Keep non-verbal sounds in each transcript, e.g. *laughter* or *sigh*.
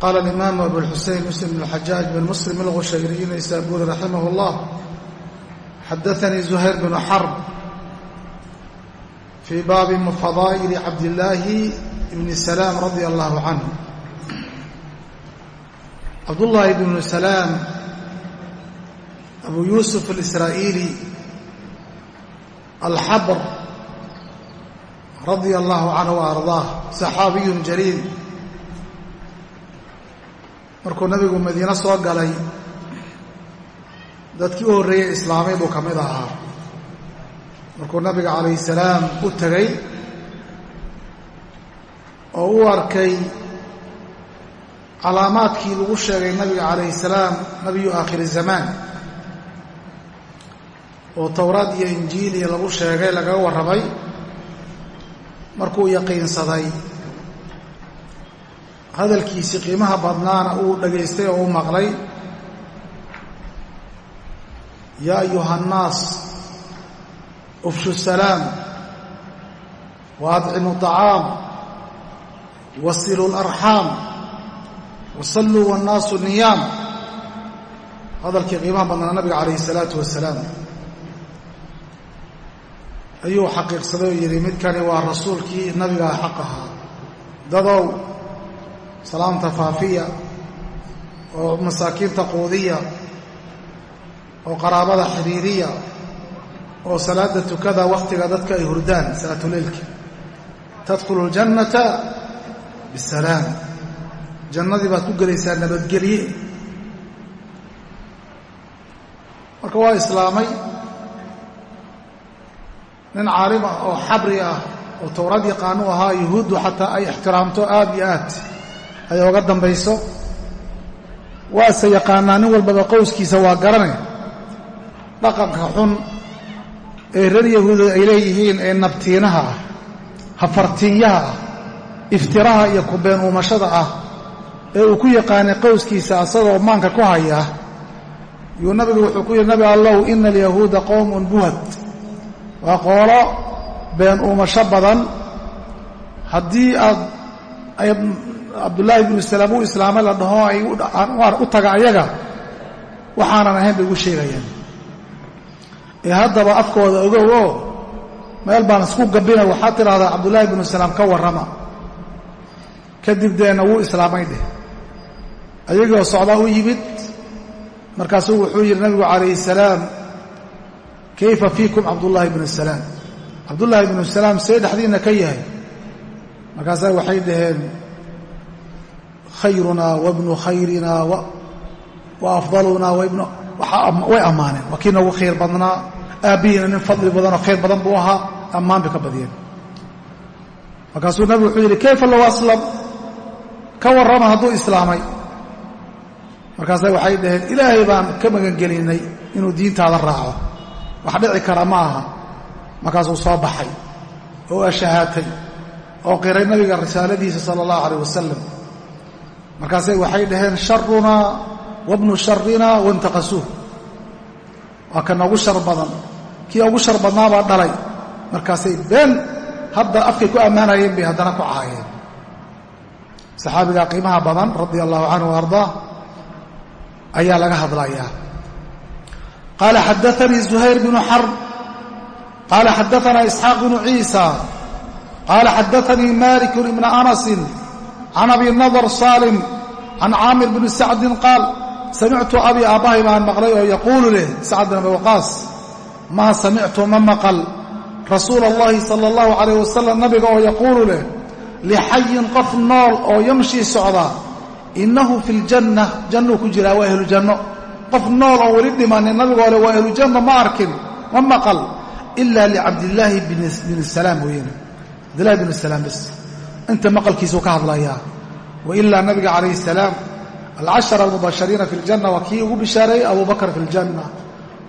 qala alimaam abu lxusein muslim bn xajaaj bn muslim alqushayriyi naysaburi raximah اllah xadaanii zuhayr bnu xarb fii baabi fadaa'ili cabdillaahi bni salaam radia allahu canhu cabdullaahi bnu salaam abu yuusuf alisraa'iili alxabr radia allahu canhu wa ardaah saxaabiyun jaliil markuu nabigu madiine soo galay dadkii u horreeyey islaamay buu ka mid ahaa. Markuu nabiga calayhi salaam u tegay oo u arkay calaamaadkii lagu sheegay nabiga calayhi salaam nabiyu aakhiri zamaan oo towraad iyo injiil iyo lagu sheegay lagaga warramay markuu yaqiinsaday hadalkiisii qiimaha badnaana uu dhagaystay oo u maqlay yaa ayuha annaas ufshu salaam wa adcimu طacaam wasilu larxaam wasalluu wannaasu niyaam. Hadalkii qiimaha badnaa nabiga calayhi salaatu wasalaam ayuu xaqiiqsaday oo yidhi midkani waa rasuulkii nabiga xaq ahaa. Dadow salaamta faafiya oo masaakiinta quudiya oo qaraabada xidhiiriya oo salaada tukada wakhtiga dadka ay hurdaan salaatuleylka. Tadkhulu ljannata bisalaam jannadii baad ku gelaysaa nabadgelye. Marka waa islaamay nin caalim ah oo xabri ah oo towrad yaqaanu ahaa yuhuuddu xataa ay ixtiraamto aad iyo aad ay oga dambayso. Waase yaqaanaa nin walbaba qowskiisa waa garane. Dhaqanka xun ee reer yahuuda ay leeyihiin ee nabtiinaha ah hafartiinyaha ah iftiraha iyo kubeen uumashada ah ee uu ku yaqaanay qowskiisa asagoo maanka ku haya yuu nabigu wuxuu ku yidhi nabi allow ina alyahuuda qowmun buhad waa qoolo been uumasho badan. Haddii aad cabdullaahi bnu salaam u islaamay la dhaho ay u taga ayaga waxaanan ahayn bay ugu sheegayaan ee haddaba afkooda ogow oo meel baan isku gabina waxaad tidhahdaa cabdullaahi bnu salaam ka warrama. Kadib deena wuu islaamay dheh ayagoo socdaa u yimid markaasuu wuxuu yidhi nabigu calayhi salaam kayfa fiikum cabdullaahi bnu salaam cabdullaahi bnu salaam see dhexdiinna ka yahay. Markaasaa waxay dhaheen khayrunaa wabnu khayrina wa afdalunaa way ammaaneen waa kii noogu khayr badnaa aabbihiina nin fadli badanoo khayr badan buu ahaa ammaan bay ka badiyeen. Markaasuu nabigu wuxuu yidhi kayfa low aslam? Ka warrama hadduu islaamay. Markaasa waxay dhaheen ilaahay baan ka magangelinay inuu diintaada raaco. Wax dhici kara ma aha. Markaasuu soo baxay oo ashahaatay oo qiray nabiga risaaladiisa sala allahu calayh wasalam markaasay waxay dhaheen sharunaa wabnu sharina wantaqasuuh waa ka noogu shar badan. Kii ugu shar badnaabaa dhalay. Markaasay been hadda afkay ku ammaanayeen bay haddana ku caayeen. Saxaabigaa qiimaha badan radia allahu canhu ardaa ayaa laga hadlayaa. Qaala xadaanii zuhayr bnu xarb qaala xadaanaa isxaaq bnu ciisa. Qaala xadaanii malik ibna anasin can abi nadr salim can caamir bni sacdin qaal samictu abi aabbahay baan maqlay oo yaquulu leh sacd bin abi waqaas maa samictu ma maqal rasuula allahi sala allahu calayh wasalam nabiga oo yaquulu leh lixayin qof nool oo yamshii socda innahu fi ljanna jannuu ku jiraa waa ahlujanno qof nool oon weli dhimanin nabigoo le waa ahlujanno ma arkin ma maqal ila licabdillaahi bn salaam mooyane cabdillahi bn salaam bas inta maqalkiisuu ka hadlayaa wailaa nabiga calayhi salaam alcashara almubashariina fi ljanna waa kii ugu bishaareeyey abu bakr fi ljanna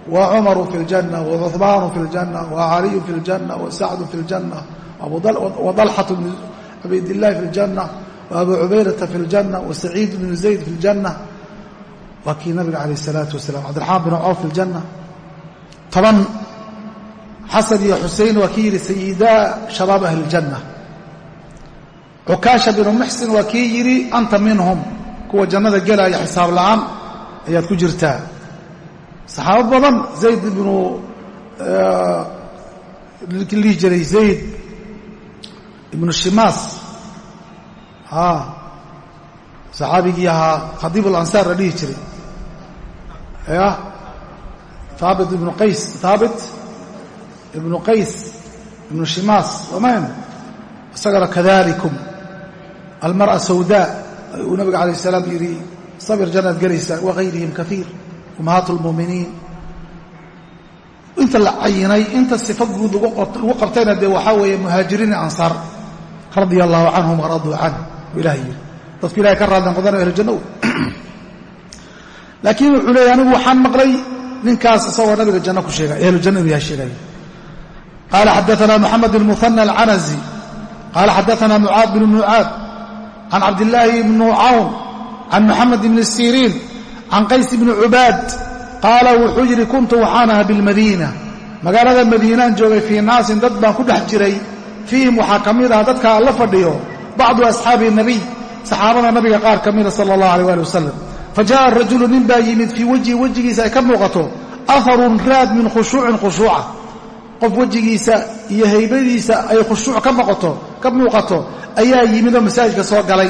wa cumaru fi ljanna wa cuhmaanu fi ljanna wa caliyu fi ljanna wa sacdu fi ljanna wa dalxatu bnu cubaydillahi fi ljanna wa abu cubaydata fi ljanna wa saciid bnu zayd fi ljanna waa kii nabiga calayh salaatu wasalam cabdiraxmaan binu cawf fi ljanna toban xasan iyo xusein waa kii yidhi sayidaa shabaab ahli ljanna cukaasha binu muxsin waa kii yidhi anta minhum. Kuwa jannada gelaya xisaab la'aan ayaad ku jirtaa. Saxaabo badan zayd ibnu lihi jiray zayd ibnu shimaas. Saxaabigii ahaa khadiib alansaar la dhihi jiray. Ya haabit ibnu qays haabit ibnu qays ibnu shimaas. Somayn isagana kadalikum almar'a sawdaa uu nabiga alayh salaam yidhi sabir jannaad gelaysaa wagayrihim kaiir ummahaat lmuuminiin inta la cayinay inta sifa guud lagu qabtayna dee waxaa weeye muhaajiriin ansaar radia allahu canhum waraduu canh u yidhi. Dadku ilahay ka raadleen qodana ahlujanna wey *clears throat* laakiin wuxuu leeyay anigu waxaan maqlay ninkaas isagoo nabiga janno ku sheegay ahlujanna inuu yahay sheegaya qaala xadaana moxamed bn muhana alcanazi qaala xadaana mucaad bn can cabdillaahi bni cawn can moxamed bni siriin can qays bni cubaad qaala wuxuu yidhi kuntu waxaan aha bilmadiina magaalada madiinaan joogay fii naasin dad baan ku dhex jiray fiihim waxaa ka mid ah dadkaa la fadhiyo bacdu asxaabi nabiy saxaabada nabiga qaar ka mida sala allah aleh ali wasalam fa jaءa rajulu nin baa yimid fii wejhi wejigiisa ay ka muuqato aharun raad min khushuucin khushuuca qof wejigiisa iyo haybadiisa ay khushuuc ka noqoto ka muuqato ayaa yimid oo masaajidka soo galay.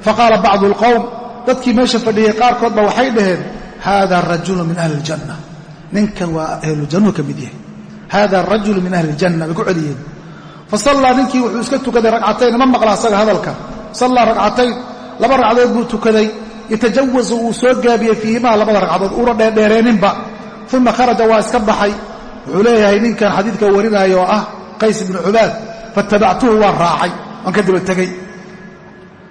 Faqaala bacdu alqowm dadkii meesha fadhiyey qaarkood ba waxay dhaheen hada rajulu min ahli ljanna ninkan waa ahlujannu ka mid yahay. Hada rajulu min ahli ljanna bay ku celiyeen. Fasallaa ninkii wuxuu iska tukaday ragcatayn ma maqla asaga hadalka. Sallaa ragcatayn laba ragcadood buu tukaday. Yatajawazu uu soo gaabiyey fiihimaa labada ragcadood uuna dheerdheereeninba uma kharaja waa iska baxay. Wuxuu leeyahay ninkan xadiidka warinaayo oo ah qays ibnu cubaad fatabactuhu waan raacay waan ka daba tegey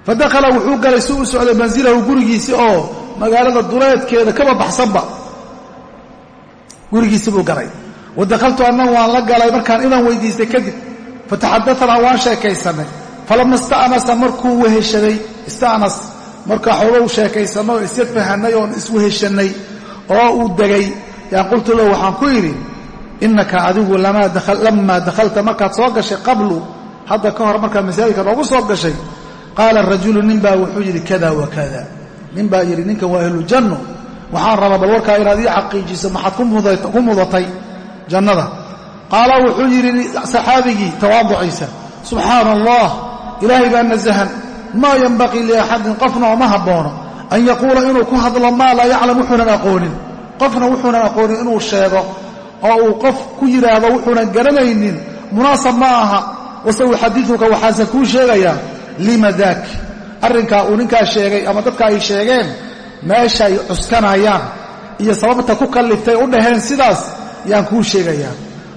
fadakhala wuxuu galay si u socday mansilahu gurigiisi oo magaalada duleedkeeda kaba baxsanba. Gurigiisi buu galay. Wa dakhaltu annagu waan la galay markaan idan weydiistay kadib. Fataxadaanaa waan sheekaysanay. Falama ista'nasa markuu weheshaday ista'nas markaa xoogow sheekaysanno oo isya fahanay oon isweheshannay oo uu degay. Yaan qultu lahu waxaan ku yidhi innaka adigu lamaa dakhalta markaad soo gashay qablu hadda ka hor markaad masaajidka noogu soo gashay qaala rajulu nin baa wuxuu yidhi kada wa kada. Nin baa yidhi ninkan waa ahlujanno waxaan rabaa bal warkaa inaad ii xaqiijiso maxaad ku mudatay jannada. Qaala wuxuu yidhi saxaabigii tawaaduciisa subxaana allah ilaahay baa nasahan. Maa yanbaqii liaxadin qofna oma habboono an yaquula inuu ku hadlo maa laa yaclam wuxuunan aqoonin. Qofna wuxuunan aqoonin inuu sheego oo uu qof ku yidhaahdo wuxuunan garanaynin munaasab ma aha. Wase uxadiuka waxaase kuu sheegayaa lima daak? Arrinkaa uu ninkaa sheegay ama dadka ay sheegeen meesha ay cuskanayaan iyo sababta ku kalliftay u dhaheen sidaas yaan kuu sheegayaa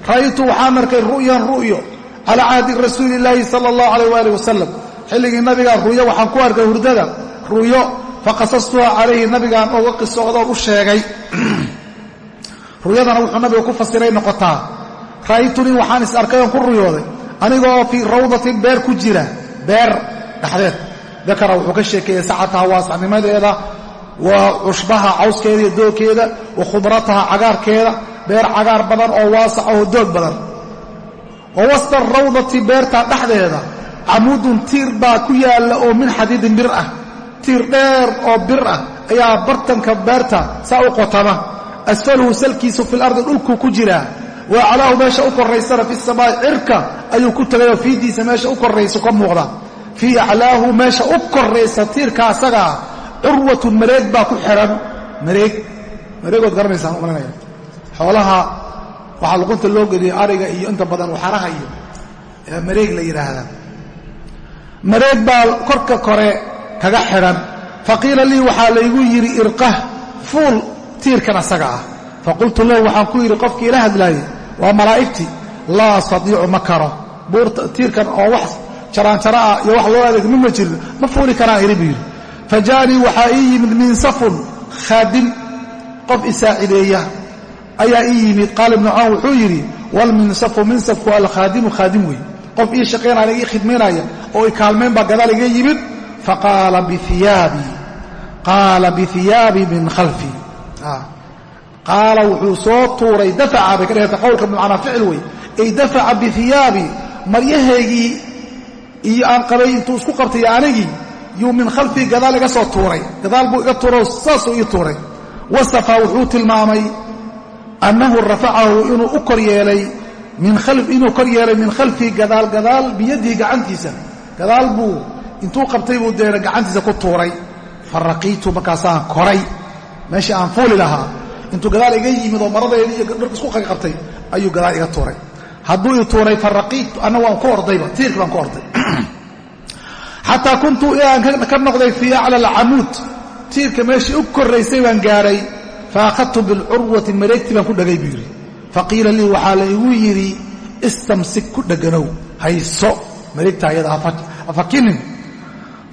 ra'aytu waxaan arkay ru'yan ru'yo calaa cahdi rasuuli illaahi sala allahu alayh waali wasalam xilligii nabigaa ru'yo waxaan ku arkay hurdada. Ru'yo faqasastuha calayhi nabigaan oga qisoodoon u sheegay *clears throat* ru'yadana wuxuu nabiga ku fasiray noqotaa ra'aytunii waxaan is arkay oon ku ruyooday. Anigaoo fii rawdatin beer ku jira. Beer dhexdeed. Dakara wuxuu ka sheekeeyey sacataha waasacnimadeeda wa cushbaha cawskeeda iyo doogkeeda wa khudrataha cagaarkeeda. Beer cagaar badan oo waasac oo doog badan. Wa wasta rawdati beerta dhexdeeda camuudun tiir baa ku yaalla oo min xadiidin bir ah. Tiir dheer oo bir ah ayaa bartanka beerta saa u qotama asfaluhu salkiisu fil ardi dhulkuu ku jiraa wa aclaahu meesha u koraysana fi samaa'i cirka ayuu ku tegayoo fiidiisa meesha u korayso ka muuqda. Fii aclaahu meesha u koraysa tiirka asagaa curwatun mareeg baa ku xihan mareeg? Mareegood garanaysaan umalinaya xoolaha waxaa luqunta loo geliyay ariga iyo inta badan waxaraha iyo mareeg la yidhaahdaa mareeg baa korka kore kaga xidhan faqiila lii waxaa laygu yidhi irqah fuul tiirkan asaga ah. Faqultu lahu waxaan ku yidhi qofkii ila hadlaayey waa malaa'igtii. Laa astatiicu ma karo. Tiirkan oo wax jaraanjara ah iyo wax loo adeeg mima jirin ma fuuli karaan iri buu yidhi. Fa jaanii waxaa ii yimid minsafun khaadim qof isaacideeya ayaa ii yimid. Qaala ibnu cawn wuxuu yidhi walminsafu minsafku alkhaadimu khaadim wey qof ii shaqaynaya ii khidmaynaya oo i kaalmayn baa gadaal iga yimid. Faqaala biiyaabi qaala bihiyaabi min khalfi qaala wuxuu soo tuuray dafaca bay ka dhehata qowlka bimacnaa ficil wey ay dafaca bihiyaabi maryahaygii iyo aan qabay intuu isku qabtay anigii yuu min khalfii gadaal iga soo tuuray. Gadaal buu iga tuuro saasuu ii tuuray. Wasafa wuxuu tilmaamay annahu rafacahu inuu u kor yeelay inuu kor yeelay min khalfii gadaal gadaal biyadihi gacantiisa. Gadaal buu intuu qabtay buu deena gacantiisa ku tuuray. Fa raqiitu markaasaan koray meeshii aan fuuli lahaa intuu gadaal iga yimid oo maradeedii iyo dharka isku qabtay ayuu gadaal iga tuuray. Hadduu i tuuray fa raqiitu anna waan ku ordayba tiirki baan ku orday. *clears throat* Xataa kuntu ilaan ka noqday fii acla alcamuud tiirka meeshii u koraysay baan gaadhay fa akhadtu bilcurwati mareegtii baan ku dhegay buu yidhi. Faqiila lii waxaa la igu yidhi istamsik ku dheganow hayso mareegta ayada hafakinin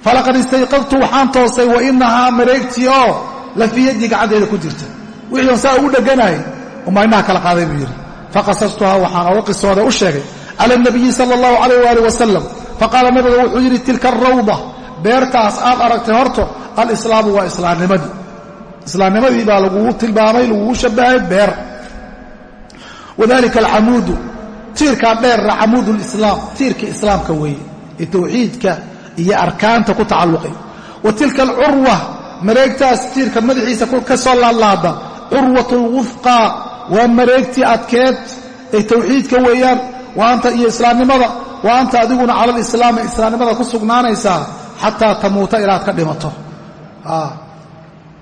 falaqad istayqadtu waxaan toosay wa inahaa mareegtii oo la fii gacanteeda ku jirta. Wixii saa ugu dheganahay umaa kala qaaday buu yidhi. Faqasastuhaa waxaan oga qisooda u sheegay cala nabiyi sala allahu calayh waali wasalam faqaala nabiga wuxuu yidhi tilka arawda beertaas aad aragtay horto alislaamu waa islaamnimadii islaamnimadii baa lagugu tilmaamay lagugu shabahay beer. Wadalika alcamuudu tiirkaa dheerra camuud lislaam tiirka islaamka weeye ee tawxiidka iyo arkaanta ku tacalluqay. Wa tilka alcurwa mareegtaas tiirka madaxiisa ka soo laadlaada curwat lwufqaa waa mareegtii adkeed ee tawxiidka weeyaan waa anta iyo islaamnimada waa anta adiguna cala alislaami islaamnimada ku sugnaanaysaa xataa tamuuta ilaa aad ka dhimato.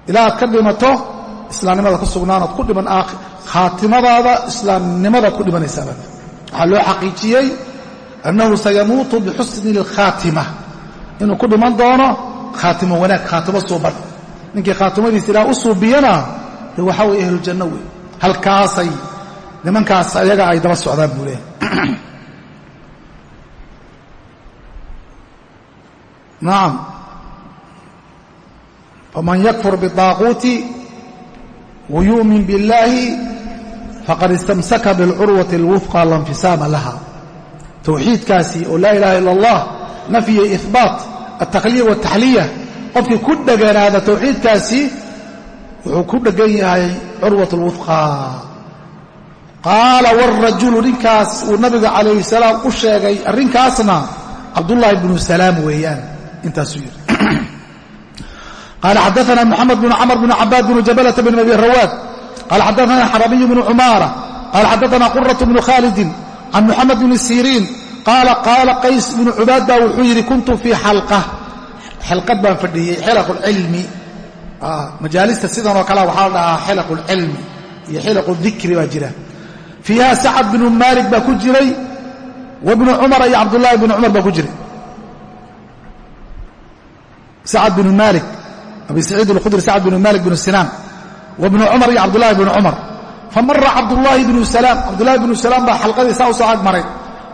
Ilaa aad ka dhimato islaamnimada ku sugnaanood ku dhiman khaatimadaada islaamnimadaad ku dhimanaysaaba waxaa loo xaqiijiyey annahu sayamuutu bixusni اlkhaatima inuu ku dhiman doono khaatimo wanaag khaatimo suuban ninkii khaatimadiisa ilaah u suubiyana de waxaa weye ahlujanno wey halkaasay nimankaas ayaga ay daba socdaan buu leehay *clears throat* nacam faman yakfur biالطaaquuti wayu'min biاllahi faqad istamsaka biاlcurwati اlwufqa la infisaama laha towxiidkaasi oo laa ilaha ila اllah nafyi ihbaat altaqliya wataxliya qofkii ku dheganaada tawxiidkaasi wuxuu ku dhegan yahay curwat lwufqaa qaala wاrajulu ninkaas uu nabiga calayhi salaam u sheegay arrinkaasna cabdullaahi bnu salaam weeyaan. Intaasuu yidhi *clears throat* qaala xadaana moxamed bnu camr bnu cabaad bnu jabalata bn abi rawaad. Qaala xadaana xarabiyu bnu cumaara. Qaala xadaana quraة bnu khaalidin can moxamed bni siriin qaala qaala qays binu cubaad baa wuxuu yidhi kuntu fii xalqa xalqad baan fadhiiyey xilaqulcilmi ah, majaalista sidan oo kalea waxaa la dhahaa xilaqulcilmi iyo xilaqudikri baa jira. Fiiha sacad binu maalik baa ku jiray wa cumara iyo cabdullaahi bnu cumar baa ku jiray. Sacad binu maalik abi saciid alkhudri sacad binu maalik binu sinaan wa cumar iyo cabdullaahi bnu cumar. Famara cabdullaahi bnu salaam cabdullahi bnu salaam baa xalqadii saa u soo agmaray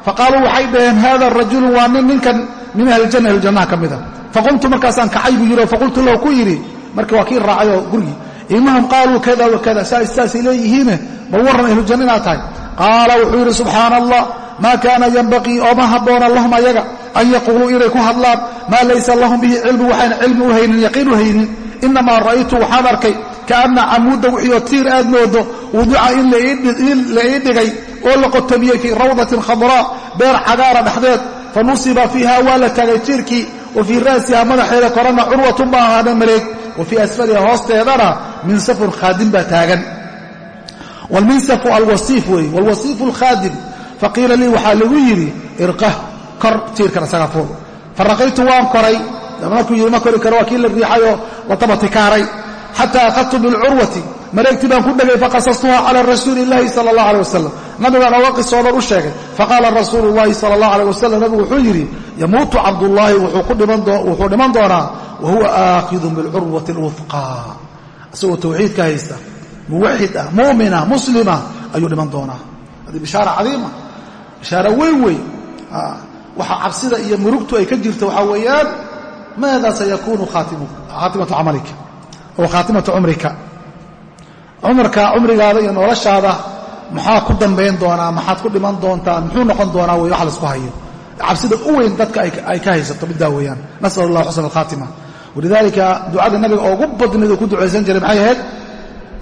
faqaaluu waxay dhaheen hada rajulu waa nin ninkan min ahlijanna ahlujannaha ka mida faqumtu markaasaan kacay buu yidhi oo faqultu lahu ku yidhi marka waa kii raacay oo gurigii inahum qaaluu kada wakada saasay leeyihiine bal warran ahlujanna inaad tahay. Qaala wuxuu yidhi subxaana allah maa kaana yanbaqii ooma habboona lahum ayaga an yaquuluu inay ku hadlaan maa laysa lahum bihi cilmu waxayna cilmi u haynin yaqiin u haynin. Inamaa ra'aytu waxaan arkay kaana camuudda wixiioo tiir aad moodo wudica in la ii dhigay oo la qotomiyey fii rawdatin khadraa beer cagaara dhexdeed fa nusiba fiiha waa la taagay tiirkii wa fii ra'siha madaxeeda korana curwatun baa ahaana mareeg wa fii asfaliha hoosteedana minsafun khaadim baa taagan. Wlminsafu alwasiif weeye wlwasiifu alkhaadim faqiila lii waxaa lagu yidhi irqah kor tiirkan isaga fuul. Faraqaytu waan koray markuu yidhi ma kori karo waa kii la riixayoo la tabatikaaray xataa akhadtu bilcurwati mareegtii baan ku dhegay faqasastuha cala rasuuli illahi sala allah aleh wasalam nabigaan oga qisoodan u sheegay faqaala rasuulu llahi sala allah aleh wasalam nabigu wuxuu yidhi yamuutu cabdullaahi wuxuu dhiman doonaa wa huwa aakhidun bilcurwati alwufqa isagoo tawxiidka haysta muwaxid ah mu'mina muslima ayuu dhiman doonaa. Hadii bishaara cadiima bishaara weyn wey waxa cabsida iyo murugtu ay ka jirto waxaa weeyaan maada sayakuunu khaatimatu camalika oo khaatimatu cumrika cumarka cumrigaada iyo noloshaada maxaa ku dambayn doonaa maxaad ku dhiman doontaa muxuu noqon doonaa wey wax la isku hayo. Cabsida u weyn dadka ay ka haysato middaa weeyaan. Nasal allah xusna alkhaatima walidaalika ducada nabiga oogu badnayd uu ku ducaysan jiray maxay ahayd?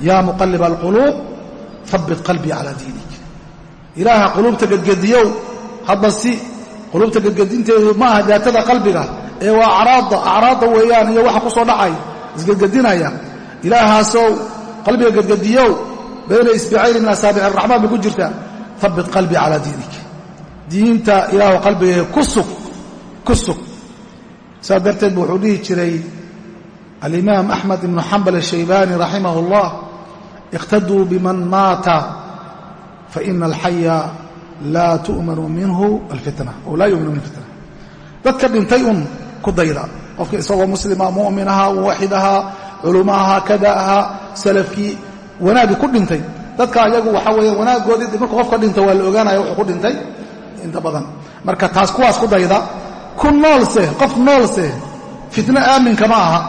Yaa muqalib alquluub habbit qalbii calaa diinik. Ilaaha quluubta gedgediyow hadba si quluubta gedgedinteedu ma aha daatada qalbiga ee waa acraadda acraadda weeyaan iyo waxa ku soo dhacay isgedgedinaya ilaahaasow qalbiga gedgediyow bayna isbicayni min asaabici araxmaan bay ku jirtaa habbit qalbii calaa diinik. Diinta ilaahu qalbigeega ku sug saas darteed bu wuxuu dhihi jiray alimaam axmed ibnu xambal ashaybaani raximah اllah iqtaduu biman maata faina alxaya laa tu'manu minhu alfitna. Oo laa yu'minu min fitna. Dadka dhintay un ku dayda. Qofka isagoo muslima mu'min ahaa muwaxid ahaa culummo ahaa kada ahaa salafkii wanaaggii ku dhintay. Dadka ayagu waxaa weeye wanaaggoodii marka qofka dhinta waa la ogaanaya wuxuu ku dhintay inta badan. Marka taas kuwaas ku dayda ku noolse qof noolse fitno aaminka ma aha.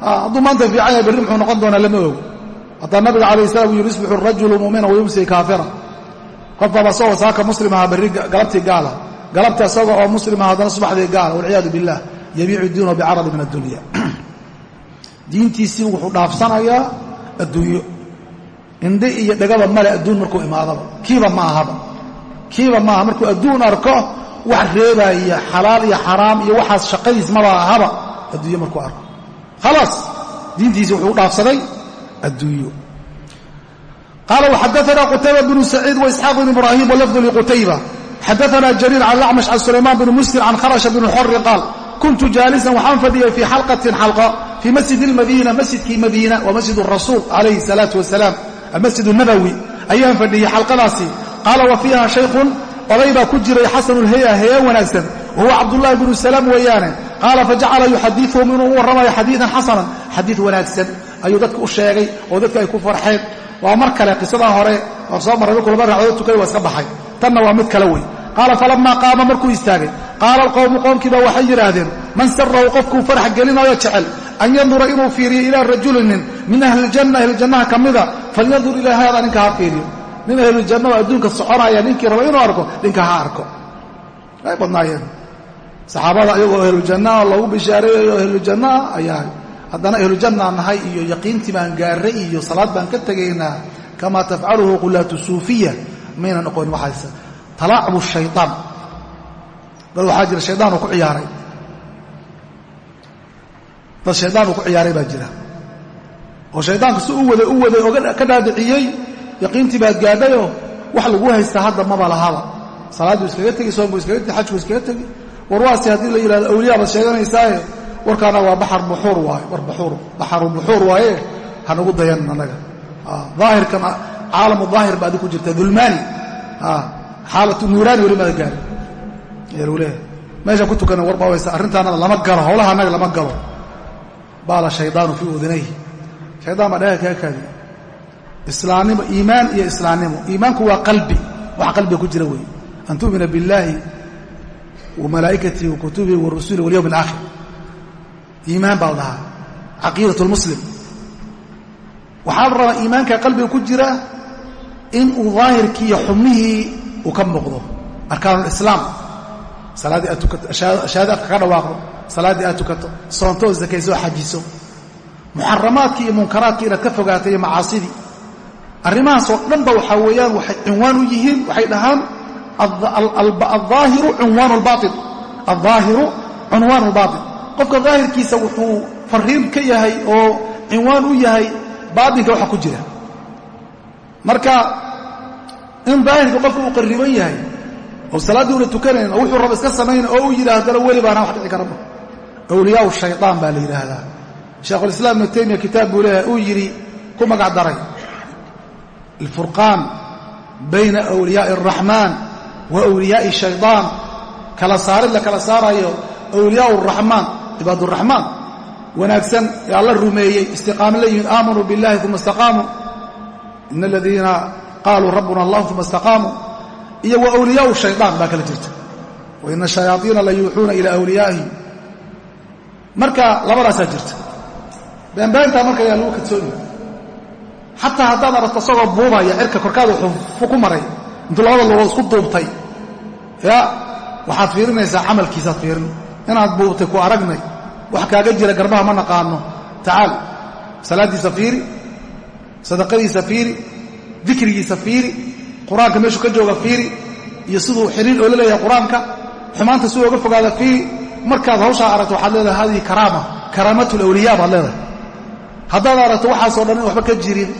Hadduu maanta fiican yahay berri muxuu noqon doonaa lama og hataa nabiga calayh salam yuri yusbixu rajulu muumina wayumsi kaafira. Qof baaba asagoo saaka muslim ahaa berri galabtii gaala. Galabtii asaga oo muslim aha haddana subaxdii gaala walciyaadu billah. Yabiicu diinahu bicaradi min addunya diintiisii wuxuu dhaafsanayaa adduunyo. Indhi iyo dhegaba male adduun markuu imaadaba. Kiiba ma ahaba. Kiiba maaha markuu adduun arko wax reebaya xalaal iyo xaraam iyo waxaas shaqadiis maba ahaba. Adduunyo markuu arko. Khalaas diintiisii wuxuu dhaafsaday adduunyo. Qaala waxadaana qutayba bnu saciid waisxaaq bn ibraahim walafdu liqutayba xadaana jariir can lacmash can sulaymaan bn muslim can kharasha bn xori qaal kuntu jaalisan waxaan fadhiyay fii xalqatin xalqa fii masjid اlmadiina masjidkii madiina wa masjid rasuul calayhi الsalaatu wasalaam almasjid الnabowi ayaan fadhiyey xalqadaasi qaala wa fiiha shaykhun oday baa ku jiray xasanu lhaya heye wanaagsan wa huwa cabdullahi bnu salaam weeyaane qaala fajacala yuxadiuhum inuu u warramayo xadiidan xasanan xadiid wanaagsan ayuu dadka u sheegay oo dadka ay ku farxeen waa mar kale qisadaa hore oo soo marray markuu laba ragcadood tukaday waa iska baxay tanna waa mid kale wey qaala falamaa qaama markuu istaagay qaala alqowmu qoomkiiba waxay yidhaahdeen man sarahu qofkuu farax gelinayo jecel an yandura inuu fiiriyo ilaa rajulinin min ahli ljanna ahlijannaha ka mida falyandur ilaa haada ninka ha fiiriyo nin ahlujanna oo adduunka soconaya ninkii raba inuu arko ninka ha arko ay badnaayeen saxaabada ayagoo ahlujannaha loogu bishaareeyayo ahlujannaha ayaa haddana ahlujanna nahay iyo yaqiintii baan gaarray iyo salaad baan ka tegaynaa kamaa tafcaluhu qulaatu suufiya maynan oqonin waxaas talaacubu shayaan dad waxaa jira shaydaan uu ku ciyaaray dad shaydaan uu ku ciyaaray baa jira. oo shaydaanku si u waday u waday oo ka dhaadhiciyey yaqiintii baad gaadhayoo wax lagu haystaa hadda maba lahaba. Salaaddu iskaga tegi soonbu iskaga tegi xajku iskaga tegi. Warwaasi haddii la yidhahdo awliyaa baad sheeganaysaaye warkaana waa baxar buxuur waaye war buxuur baxaru buxuur waaye hanugu dayan annaga. Daahirkan caalamu daahir ba adi ku jirta dulmaani. Xaalatu nuuraani weli maada gaari leeyahay. Meesha ku tukana warbawaysa arrintaanada lama galo howlaha annaga lama galo baala shaydaanu fii udunayhi shaydaan baa dhaga kaa kaadiya islaamnimo iimaan iyo islaamnimo iimaanku waa qalbi. Wax qalbiga ku jira weeye. An tu'mina billaahi wa malaa'ikatihi wa kutubihi wa rusulihi walyowm alaakhir iimaan baa la dhahaa. Caqiidat lmuslim waxaa la rabaa iimaanka qalbiga ku jira in uu daahirkii iyo xubnihii uu ka muuqdo. Arkaanulislaam salaaddii aad tukato ashahaada afka ka dhawaaqdo salaaddii aad tukato soontoo zakayso xajiso. Muxaramaadkii iyo munkaraadkii inaad ka fogaato iyo macaasidii. Arrimahaasoo dhanba waxaa weeyaan waxay cinwaan u yihiin waxay dhahaan aldaahiru cunwaan lbaatil qofka daahirkiisa wuxuu fariin ka yahay oo cinwaan u yahay baatinka waxa ku jira. Marka in daahirka qofka uu qariban yahay oo salaaddii una tukanayn oo wuxuu raba iska samayn oo uu yidhaahdana weli baana wax dhici karaba awliyaa shayaan baa la yidhaahdaa. Sheekhulislaam ibnu taymiya kitaab buu leeyahay uu yidhi ku magac daray. Alfurqaan bayna awliyaa'i araxmaan wa awliyaa'i shaydaan kala saarid la kala saarayo awliyaa araxmaan cibaaduraxmaan wanaagsan ee alla rumeeyey istiqaamo la yimid aamanuu biاllahi uma istaqaamuu ina aladiina qaaluu rabbuna allah uma istaqaamuu iyo wa awliyaau shayaan baa kala jirta. Wa ina shayaaiina la yuuxuuna ilaa awliyaa'ihim marka labadaasaa jirta. Beenbeentaa marka ayaa lagu kadsooni xataa haddaad aragto isagoo buubaya cirka korkaada wuxuu ku maray. Intuu labada lugood isku duubtay. Ya waxaad fiirinaysaa camalkiisaad fiirin. Inaad buubtay ku aragnay. Wax kaaga jira garbaha ma naqaano. Tacaal salaaddiisa fiiri sadaqadiisa fiiri dikrigiisa fiiri qur'aanka meeshuu ka jooga fiiri iyo siduu xiriir oo la leeyahay qur'aanka xumaanta siduu oga fogaada fiiri markaad hawshaa aragto waxaad leedahay hadihi karaama karaamatu lawliya baad leedahay. Haddaad aragto waxaasoo dhan in waxba ka jirin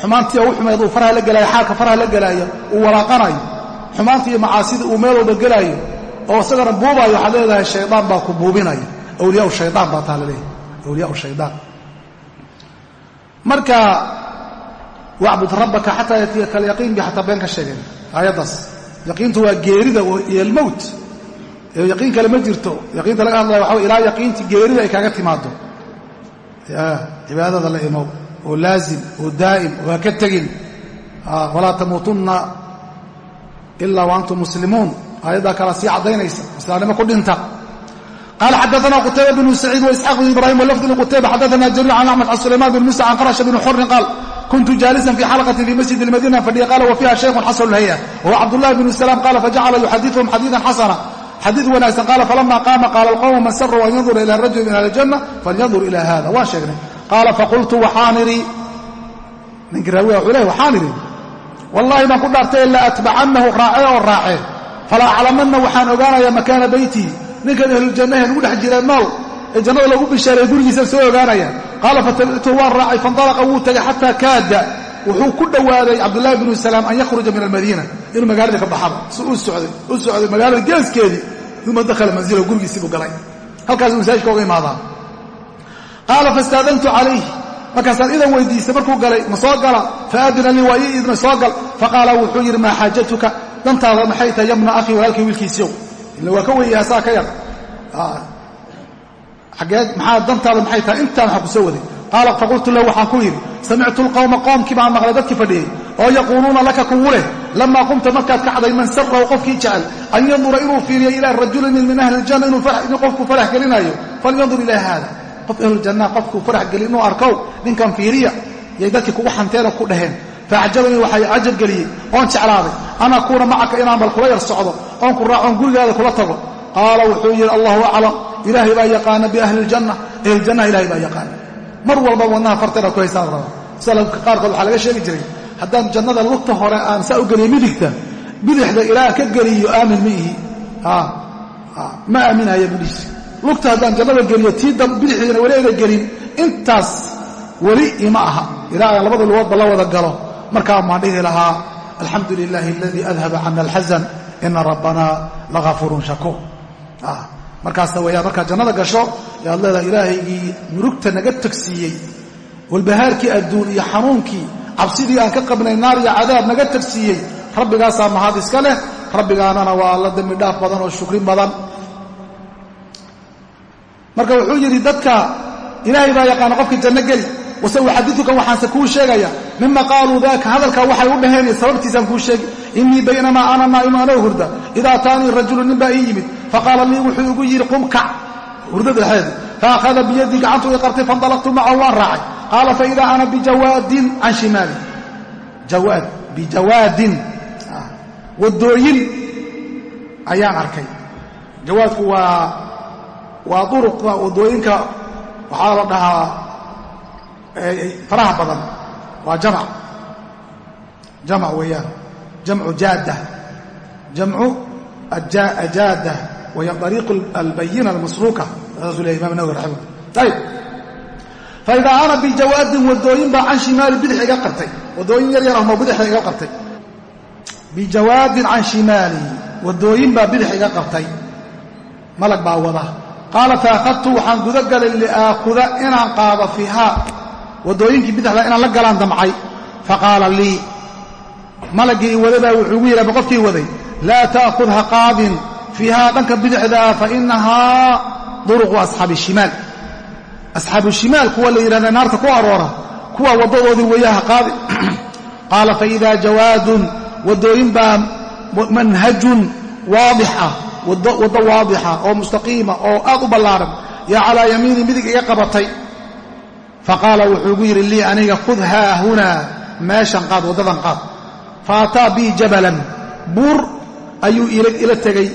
xumaantii u xumeed uu faraha la gelaayo xaalka faraha la gelaayo uu walaaqanayo. Xumaantii iyo macaasida uu meel gelaayo oo isagana buubaayo waxaad leedahay shaydaan baa ku buubinaya. Awliyaa shaydaan baa taa la leeyahay awliyaa shaydaan. Marka wacbud rabbaka xataa yatiyaka alyaqiin bi xataa been ka sheegeen aayaddaas yaqiintu waa geerida iyo almowt yaqiin kale ma jirto yaqiinta laga hadlaya waxa ilaa yaqiintii geerida ay kaaga timaado cibaadada la imow oo laazim oo daa'im oo ha ka tegin walaa tamuutunna ilaa wa antum muslimuun aayaddaa kala sii caddaynaysa islaamnimo ku dhinta قال xdثna qتيبة بن سعيid وإسحاq بن إبراهيم ولفظ لqتيبة xdثna جرير عن أحمد عن سليمان بن موسى عن qرش بن xر قال كنت جالسا في xلقة في مسجد المدينة fadhiya قال وفيha شhيخ xسن الهyئة وهو cبدالله بن سلام قال فجعل يxadiثهم xadيiثا xسنا xadiiث wanaagsan qال فلما قاma qاl الqوم man sروا أن ينظر إلى رجل من أهل الجنة فلينظر إلى hذا waan sheegnay qاala faqultu waxaan idhi ninkii raawiga wxuu ley waxaan idhi wallahi baan ku dhaartay la أتبacanahu raace oo raace fala aclamana waxaan ogaanaya makaana beytii ninkan ahlujannahe lagu dhex jira nool ee jannada lagu bishaareey gurigiisa soo ogaanaya qaala fatabictu waan raacay faindalaqa wuu tegay xataa kaada. Wuxuu ku dhowaaday cabdullahi bnu salaam an yakhruja min almadiina. Inuu magaalada ka baxaba. Si u socday u socday magaalada geeskeedii. Uma dakhala manzilo gurigiisii buu galay. Halkaasuu masaajidka oga imaadaa qaala fastaadantu calayh markaasaan idan weydiistay markuu galay ma soo gala? Faadina lii waa ii idna soo gal. Faqaala wuxuu yidhi maa xaajatuka? Dantaada maxay tahay yabna akhii walaalkay wiilkiisiyow. Ila waa ka weeyaha ka yar. Xageed maxaa dantaada maxay tahay? Intaan waxa ku soo waday. Qaala faqultu lahu waxaan ku yidhi samictu lqawma qoomkii baan maqlay dadkii fadhiyey oo yaquuluuna laka kugu leh lamaa qumta markaad kacday man sarahu qofkii jecel an yandura inuu fiiriyo ilaa rajulin min ahli iljanna inuu qofku farax gelinayo falyandur ilaa haada. Qof ahlujanna qofkuu farax gelin inuu arkow ninkan fiiriya yay dadkii kugu xanteenoo ku dhaheen. Faacjabanii waxay cajab geliyey oon jeclaaday an akuuna macaka inaan bal kula yar socdo oon ku raacoon gurigaada kula tago. Qaala wuxuu yidhi allahu aclam ilaahay baa yaqaana biahli iljanna ahliljannaha ilahay baa yaqaana. Mar walba wadnaha farteena ku haysaan raba salafka qaarkood waxaa laga sheegi jiray haddaan jannada lugta hore aan saa u geliyo midigta bidixda ilaa ka geliyo aamin ma ihi. Ma aaminaya budhiisi lugta haddaan jannada geliyo tii bidixdiina weli ayna gelin intaas weli ima aha. Ilaa aan labada lugoodba la wada galo. Markaa maan dhihi lahaa alxamdu lilaahi aladii adhaba cana alxasan ina rabbana lagafuurun shakuur markaasna weyaan markaad jannada gasho yaad leedahay ilaahaygii murugta naga tagsiiyey. Walbahaarkii adduun iyo xanuunkii cabsidii aan ka qabnay naar iyo cadaab naga tagsiiyey. Rabbigaasaa mahad iska leh? Rabbigaanana waa alla dembi dhaaf badan oo shukrin badan. Marka wuxuu yidhi dadka ilaahay baa yaqaana qofkii janno geli wase uxadiuka waxaanse kuu sheegaya. Mima qaaluu daka hadalkaa waxay u dhaheen sababtiisaan kuu sheegi. Inii baynamaa ana naa'imu anoo hurda. Ida ataanii rajulu nin baa ii yimid. Faqaala lii wuxuu igu yidhi qum kac hurdada dhexeeda. Faakhada biyadii gacantuu i qabtay faindalaqtu macahu waan raacay. Qaala faida ana bijawaadin can shimaali. Jawaad bijawaadin. Wadooyin ayaan arkay. Jawaadku waa waa waxaa la dhahaa faraha badan waa jamc jamc weeyaan. Jamcu jaadda. Jamcu ajaada wahiy ariiqu albayina almasruuka saasuu imam nawwi raximah ayib faidaa ana bijawaadin wadooyin baa can shimaali bidix iga qabtay wadooyin yar yar bidixda iga qabtay bijawaadin can shimaali wadooyin baa bidix iga qabtay malag baa wada. Qaala faakhadtu waxaan guda galay liaakuda inaan qaado fiihaa waddooyinkii bidixda inaan la galaan damcay. Faqaala lii malaggii waday baa wuxuu ugu yidhi qofkii waday laa ta'khud ha qaadin fiihaa dhanka bidixdaa fa inahaa duruqu asxaabi shimaal. Asxaabu shimaal kuwa la yidhahda naarta ku aroora kuwa waddadoodii weeya ha qaadin *clears throat* qaala faidaa jawaadun waddooyin baa manhajun waadix ah waddo waadixa oo mustaqiima oo aad u ballaaran yaa calaa yamiini midig iga qabatay faqaala wuxuu gu yidhi lii aniga khud haa hunaa meeshan qaad waddadan qaad. Faataa bii jabalan buur ayuu ila tegey.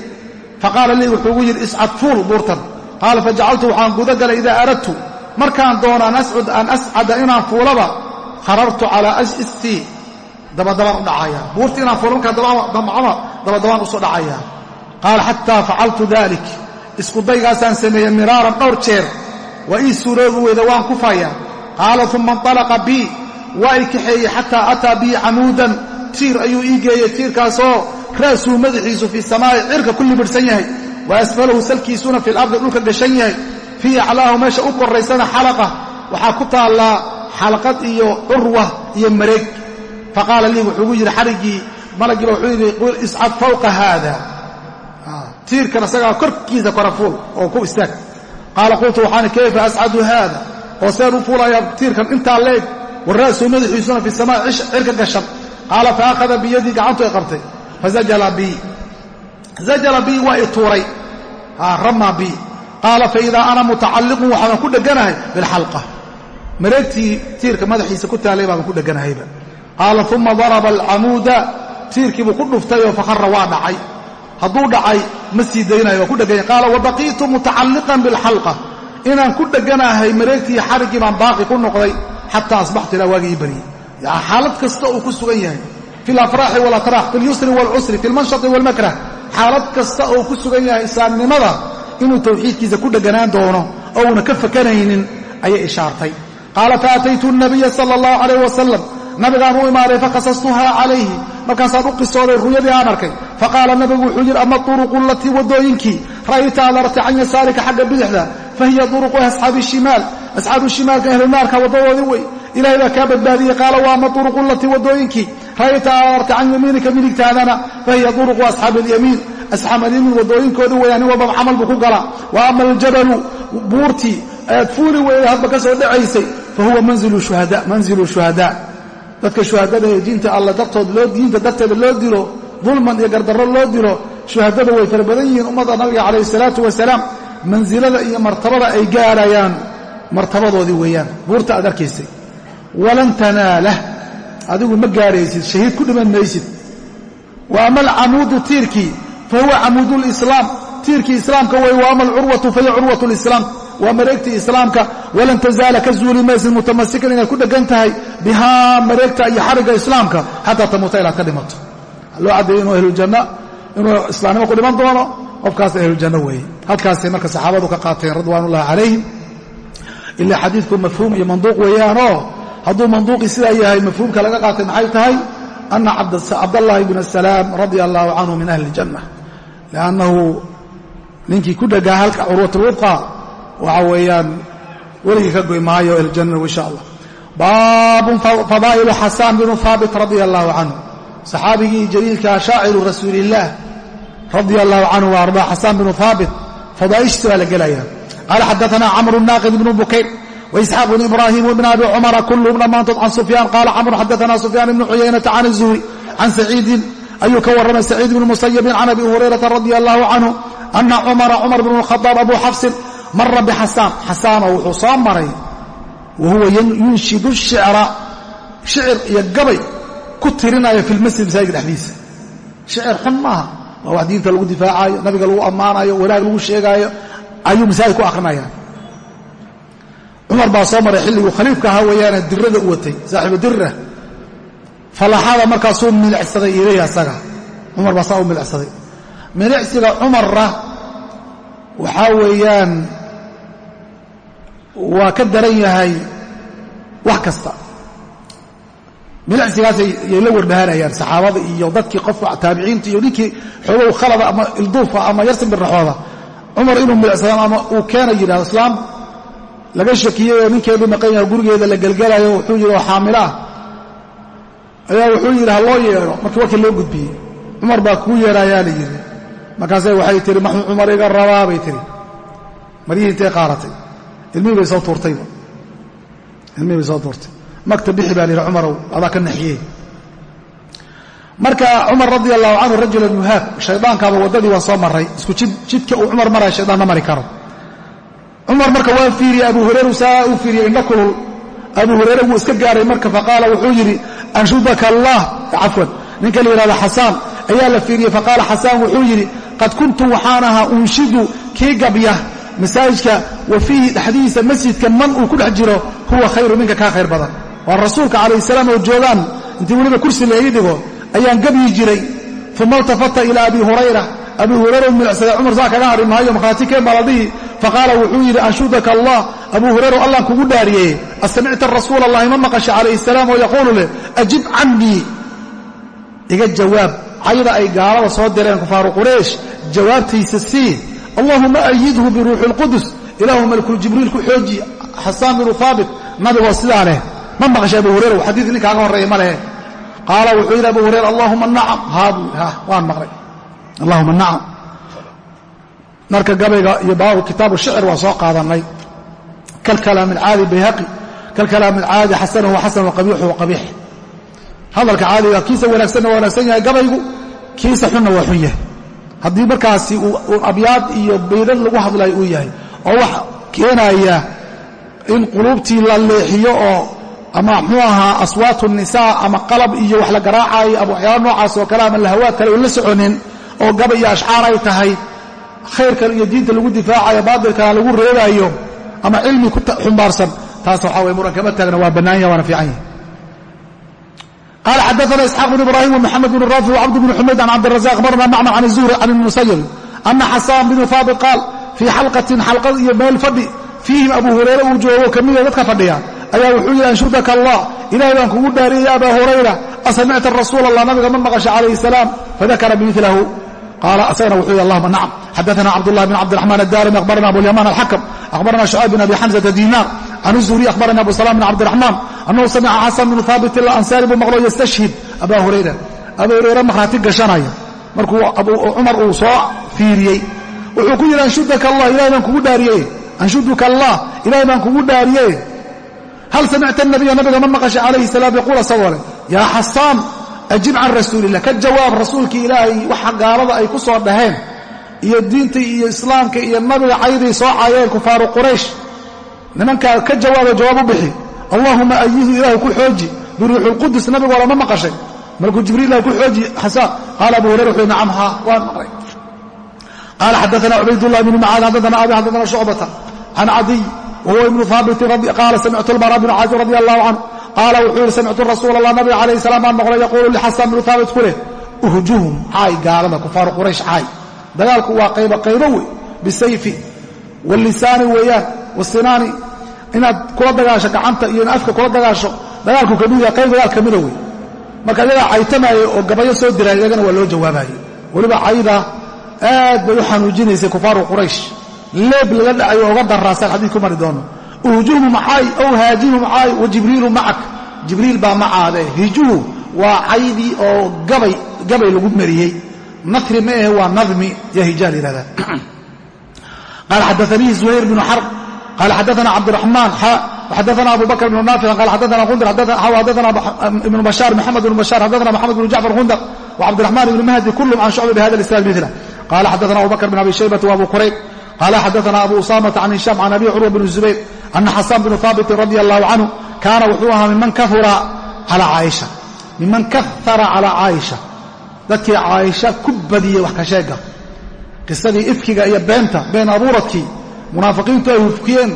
Faqaala lii wuxuu gu yidhi iscad fuul buurtan. Qaala fajacaltu waxaan guda galay idaa aradtu. Markaan doono an ascada inaan fuulaba kharartu calaa istii dabadabaan u dhacaya. Buurta inaan fuulo markaan damcama dabadabaan u soo dhacaya. Qaala xataa facaltu dalik iskudaygaasaan sameeyey miraaran dhowr jeer. Waa ii suuroobi weyda waan kufaya qaala uma intalaqa bii. Waa i kaxeeyey xataa ataa bii camuudan. Tiir ayuu ii geeyey tiirkaasoo ra'suu madaxiisu fi samaa'i cirka ku libidhsan yahay wa asfalahu salkiisuna fi lardi dhulka gashan yahay. Fii aclaahu meesha u koraysana xalaqa. Waxaa ku taallaa xalqad iyo curwa iyo mareeg faqaala lii wuxuu gu yidhi xariggii malaggiiba wuxuu yidhi qul iscad fawqa haada. Tiirkan isagaa korkiisa korafuul oo ku istaag. Qaala oo seen u fuulayaa tiirkan intaa leeg wara'suu madaxiisuna fi samaa cirka gashan qaala fa akhada biyadii gacantu ay qabtay fazajala bii zajala bii waa i tuuray. Ramaa bii qaala faidaa ana mutacalliqun waxaaban ku dheganahay bilxalqa mareegtii tiirka madaxiisa ku taalay baaban ku dheganahayba qaala uma daraba alcamuuda tiirkiibuu ku dhuftayoo fakhara waa dhacay. Hadduu dhacay ma sii daynayo waa ku dheganya qaala wabaqiitu mutacalliqan bilxalqa inaan ku dheganahay mareegtii xariggii baan baaqi ku noqday xataa asbaxtu ilaa waagii ii baryey xaalad kasta uu ku sugan yahay. Fi alafraaxi walatraaq fi lyusri waalcusri fi lmanshati waalmakrah xaalad kasta oo ku sugan yahay islaamnimada inuu tawxiidkiisa ku dheganaan doono oo uuna ka fakanaynin ayay ishaartay. Qaala faataytu nabiya sala allahu calayh wasalam nabigaan u imaaday faqasastuhaa calayhi. Markaasaan u qisooday ruyadii aan arkay. Faqaala nabigu wuxuu yidhi ama turuqu latii waddooyinkii? Ra'ayta aragtay can yasaarika xagga bidixda fa hiya turuqu asxaabi shimaal asxaabu shimaalka ahlunaarka waddadoodii wey ilahay baa kaa badbaadiyey qaala wa ama turuqu latii waddooyinkii ra'ayta aad aragtay can yamiinika midigtaadana fa hiya turuqu asxaabi alyamiin asxaabalyamiin waddooyinkoodu weeyaan nin walbaba camal buu ku galaa wa ama aljabalu buurtii aad fuuli weyday hadba ka soo dhacaysay fa huwa manzilu shuhadaa dadka shuhadada ee diinta alla dartood diinta darteeda loo dilo dulman iyo gardarro loo dilo shuhadada way fara badan yihiin ummadda nabiga calayhi salaatu wasalaam mansilada iyo martabada ay gaarayaan martabadoodii weeyaan. Buurta aad arkaysay. Walan tanaalah adigu ma gaaraysid shahiid ku dhiman maysid. Wa ama alcamuudu tiirkii fa huwa camuudu lislaam tiirkii islaamka wey wa ama alcurwatu fahiya curwatu lislaam waa mareegtii islaamka. Walan tazaala ka zuuli maysid mutamasikan inaad ku dhegan tahay bihaa mareegta iyo xarigga islaamka xataa tamuuta ilaad ka dhimato. Loo caddeeyey inuu ahlujanna inuu islaamnimo ku dhiman doono qofkaas ahlujanno weeye. Halkaasay marka saxaabadu ka qaateen ridwaan ullahi calayhim ilaa xadiidku mafhuum iyo manduuq weeyaanoo hadduu manduuqii sidaa yahay mafhuumka laga qaatay maxay tahay? Ana cabdallahi bn asalaam radia allahu canhu min ahli اljanna liannahu ninkii ku dhegaa halka curwatulwudqa waxa weeyaan weligii ka goy maayo iljanna insha allah. Baabun fadaa'ilu xasaan binu haabit radia allahu canhu. Saxaabigii jaliilkaa shaaciru rasuuli radi allahu canhu waardaa xasaan binu haabit fadaaishiisa baa la gelayaa. Qaala xadaana camru naaqid ibnu bukayr waisxaaq bnu ibraahiim wibn abi cumara kulluhum dhammaantood can sufyaan. Qaala camru xadaana sufyaan ibnu xuyaynata can izuhri can saciidin ayuu ka warramay saciid ibni musayibin can abi hurayrata radi allahu canhu ana cumara cumar bn khadaab abu xafsin mara bixasaan xasaano wuxuu soo maray wa huwa yunshidu shicra shicir iyo gabay ku tirinaya fi lmasjid masaajidka dhexdiisa. Shicir xun maaha waa wax diinta lagu difaacayo nabiga lagu ammaanayo wanaag lagu sheegaayo ayuu masaajid ku akrinaya cumar baa soo maray xilliguu khaliifka ahaa weeyaane dirada u watay saaxiibu dira falaxada markaasuu milicsaday ilayhi asaga. Cumar baa saa u milicsaday. Milicsiga cumarra waxaa weeyaan waa ka daran yahay wax kasta milicsigaasay yay la wardhahanayaan saxaabada iyo dadkii qofka taabiciinta iyo ninkii xoogow khalada ama ilduufa ama yarsin birraxooda cumar inuu milicsadaan ama uu keena yidhahdo islaam laga shakiyey oo ninkeedu maqan yaha gurigeeda la gelgelayo wuxuu yidhi oo xaamilo ah ayaa wuxuu yidhi ha loo yeedho. Markii warkii loo gudbiyey cumar baa kuu yeedhayaa la yidhi. Markaase waxay tihi maxuu cumar iga rabaa bay tihi maryihii intay qaaratay? Ilmihii bay soo tuurtayba ilmihii bay soo tuurtay magta bixi baa la yidhi cumarow adaa ka naxiyey. Marka cumar radia allahu canhu rajulan muhaab shaydaankaaba waddadii waa soo maray isku jidka uu cumar maraya shaydaan ma mari karo. Cumar marka waa fiiriyey abu hurayru saa uu fiiriyey indho kulul. Abu hurayre wuu iska gaaray marka faqaala wuxuu yidhi anshudaka allah. Cafwan. Ninka la yidhahdo xasaan ayaa la fiiriyey faqaala xasaan wuxuu yidhi qad kuntu waxaan ahaa unshidu kii gabya masaajidka wa fiihi dhexdihiisa masjidka man uu ku dhex jiro huwa khayru minka kaa khayr badan waa rasuulka calayh salaam oo joogaan intii weliba kursi la ii dhigo ayaan gabyi jiray. Uma iltafata ilaa abi hurayra. Abu hurayra milicsaday cumar saa kaga hadhi maayo markhaati keen baa faqaala wuxuu yidhi anshudaka allah. Abu hurayra allaan kugu dhaariyey asamicta rasuula allahi ma maqasha calayhi salaam oo yaquulu leh ajib cannii. Iga jawaab cayda ay gaalada soo direen kufaaru quraysh jawaabtaysa sii allahuma ayidhu biruuxi اlqudus ilaahu malkul jibriil ku xooji xasaan binu haabit nabigoo sidaa leh ma maqashay abu hurayra? Xadiid ninkaaga horreeya ma lehe. Qaala wuxuu yidhi abu hurayra allahuma nacam. Haabuu waan maqlay allahuma nacam. Marka gabayga iyo baabu kitaabu shicr waa soo qaadanay kalkalaam alcaadi bayhaqi kalkalaam alcaadi xasanahu xasan waqabiixu waqabiix hadalka caadiga kiisa wanaagsanna waa wanaagsan yahay gabaygu kiisa xunna waa xun yahay. Haddii markaasi uu abyaad iyo baydad lagu hadlayo uu yahay oo wax keenaya in quluubtii la leexiyo oo ama mxuu ahaa aswaatu nisaa ama qalab iyo wax la garaacayo ama waxyaala noocaas oo kale ama lahawaad kale un la soconin oo gaba iyo ashcaar ay tahay khayrkan iyo diinta lagu difaacayo baatilkana lagu reebayo ama cilmi ku xumbaarsan. Taas waxaa weye muran kama taagna waa bannaan yaha waana fiican yahay. Qala xadaana isxaaq bn ibrahim wmaxamed bn raafi wcabd bn xumayd can cabdirazaq akhbarana macmar can zuhri can musayib ana xasaan bnu faabit qaal fii xalqatin xalqad iyo meel fadhi fiihim abu hurayre uu joogo kamida dadka fadhiya ayaa wuxuu yidhi anshudaka allah ilahay baan kugu dhaariyey ya aba hurayra asamicta rasuul allah nabiga ma maqasha calayhi salaam fadakara bimilahu qaala asagana wuxuu yidhi allahuma nacam. Xadaana cabdullahi bn cabdiraxmaan addarimi akhbarana abulyamaan alxakam akhbarana shucayb bn abi xamsata diinaar can zuhri akhbarana abu salam bn cabdiraxmaan annahu samica xasan bnu haabit alansaari buu maqlo yastashhid. Aba hurayra aba hurayre makhraati gashanaya markuu cumar uu soo fiiriyey wuxuu ku yidhi anshudaka allah ilahay baan kugu dhaariyey. Anshuduka allah ilahay baan kugu dhaariyey hal samicta nabiya nabiga ma maqasha calayhi salaam yaquul asagoo leh yaa xasaan ajib can rasuulillah ka jawaab rasuulkii ilaahay waxa gaalada ay ku soo dhaheen iyo diintii iyo islaamka iyo nabiga cayday soo caayeen kufaaru quraysh nimankaa ka jawaabo jawaab u bixi allahuma ayihu ilaahu ku xooji biruuxulqudus nabigoo lama maqashay malku jibriilah ku xooji xasaan qaala abu hurayra wuxuu nacam haa waan maqlay qaala xadaana cubaydullah bnu macaad cadiy wahuwa ibnu haabitin qaala samictu lbara bnu caazib radi allahu canhu qaala wuxuu yihi samictu rasuul allah nabiga calayhi salaam baan maqlay yaquulu lixasan bnu haabit ku leh uhjuhum caay gaalada kufaaru quraysh caay dagaalku waa qaybo qaybo wey bisayfi walisaani weeyaan wasinaani inaad kula dagaasho gacanta iyo in afka kula dagaasho dagaalku ka mid yaha qayb dagaal kamida wey marka iyagaa caytamaaya oo gabayo soo diraya iyagana waa loo jawaabaye weliba cayda aad bay u xanuujinaysay kufaaru quraysh leeb laga dhacayo oga daraasaan xadiid ku mari doono. Uhjuhum macaay ow haajihum macaay wa jibriilu macak. Jibriil baa macaade. Hijuhu waa caydii oo gabay lagu mariyey. Nasri ma ahe waa nadmi ya hijaa la yihahdaa *clears throat* qaala xadaanii zuhayr bnu xarb qaala xadaana cabdiraxmaan xa xadaana abu bakr bnu naafic qala xadaana qundar xadaana ibnu bashaar maxamed bnu bashaar xadaana maxamed bnu jacfar qundar wcabdiraxmaan ibnu mahdi kulum can shucba bihada isnaad mila qala xadaana abu bakr bn abi shaybata wabu qurayb qala xadaana abu usamata can hishaam can abi curwa bn zubayr ana xasan bnu haabitin radi allahu canhu kaana wuxuu ahaa miman kaura calaa caaisha miman kahara calaa caaisha dadkii caaisha ku badiyey wax ka sheega qisadii ifkiga iyo beenta been abuuradkii munaafiqiintu ay hufkiyeen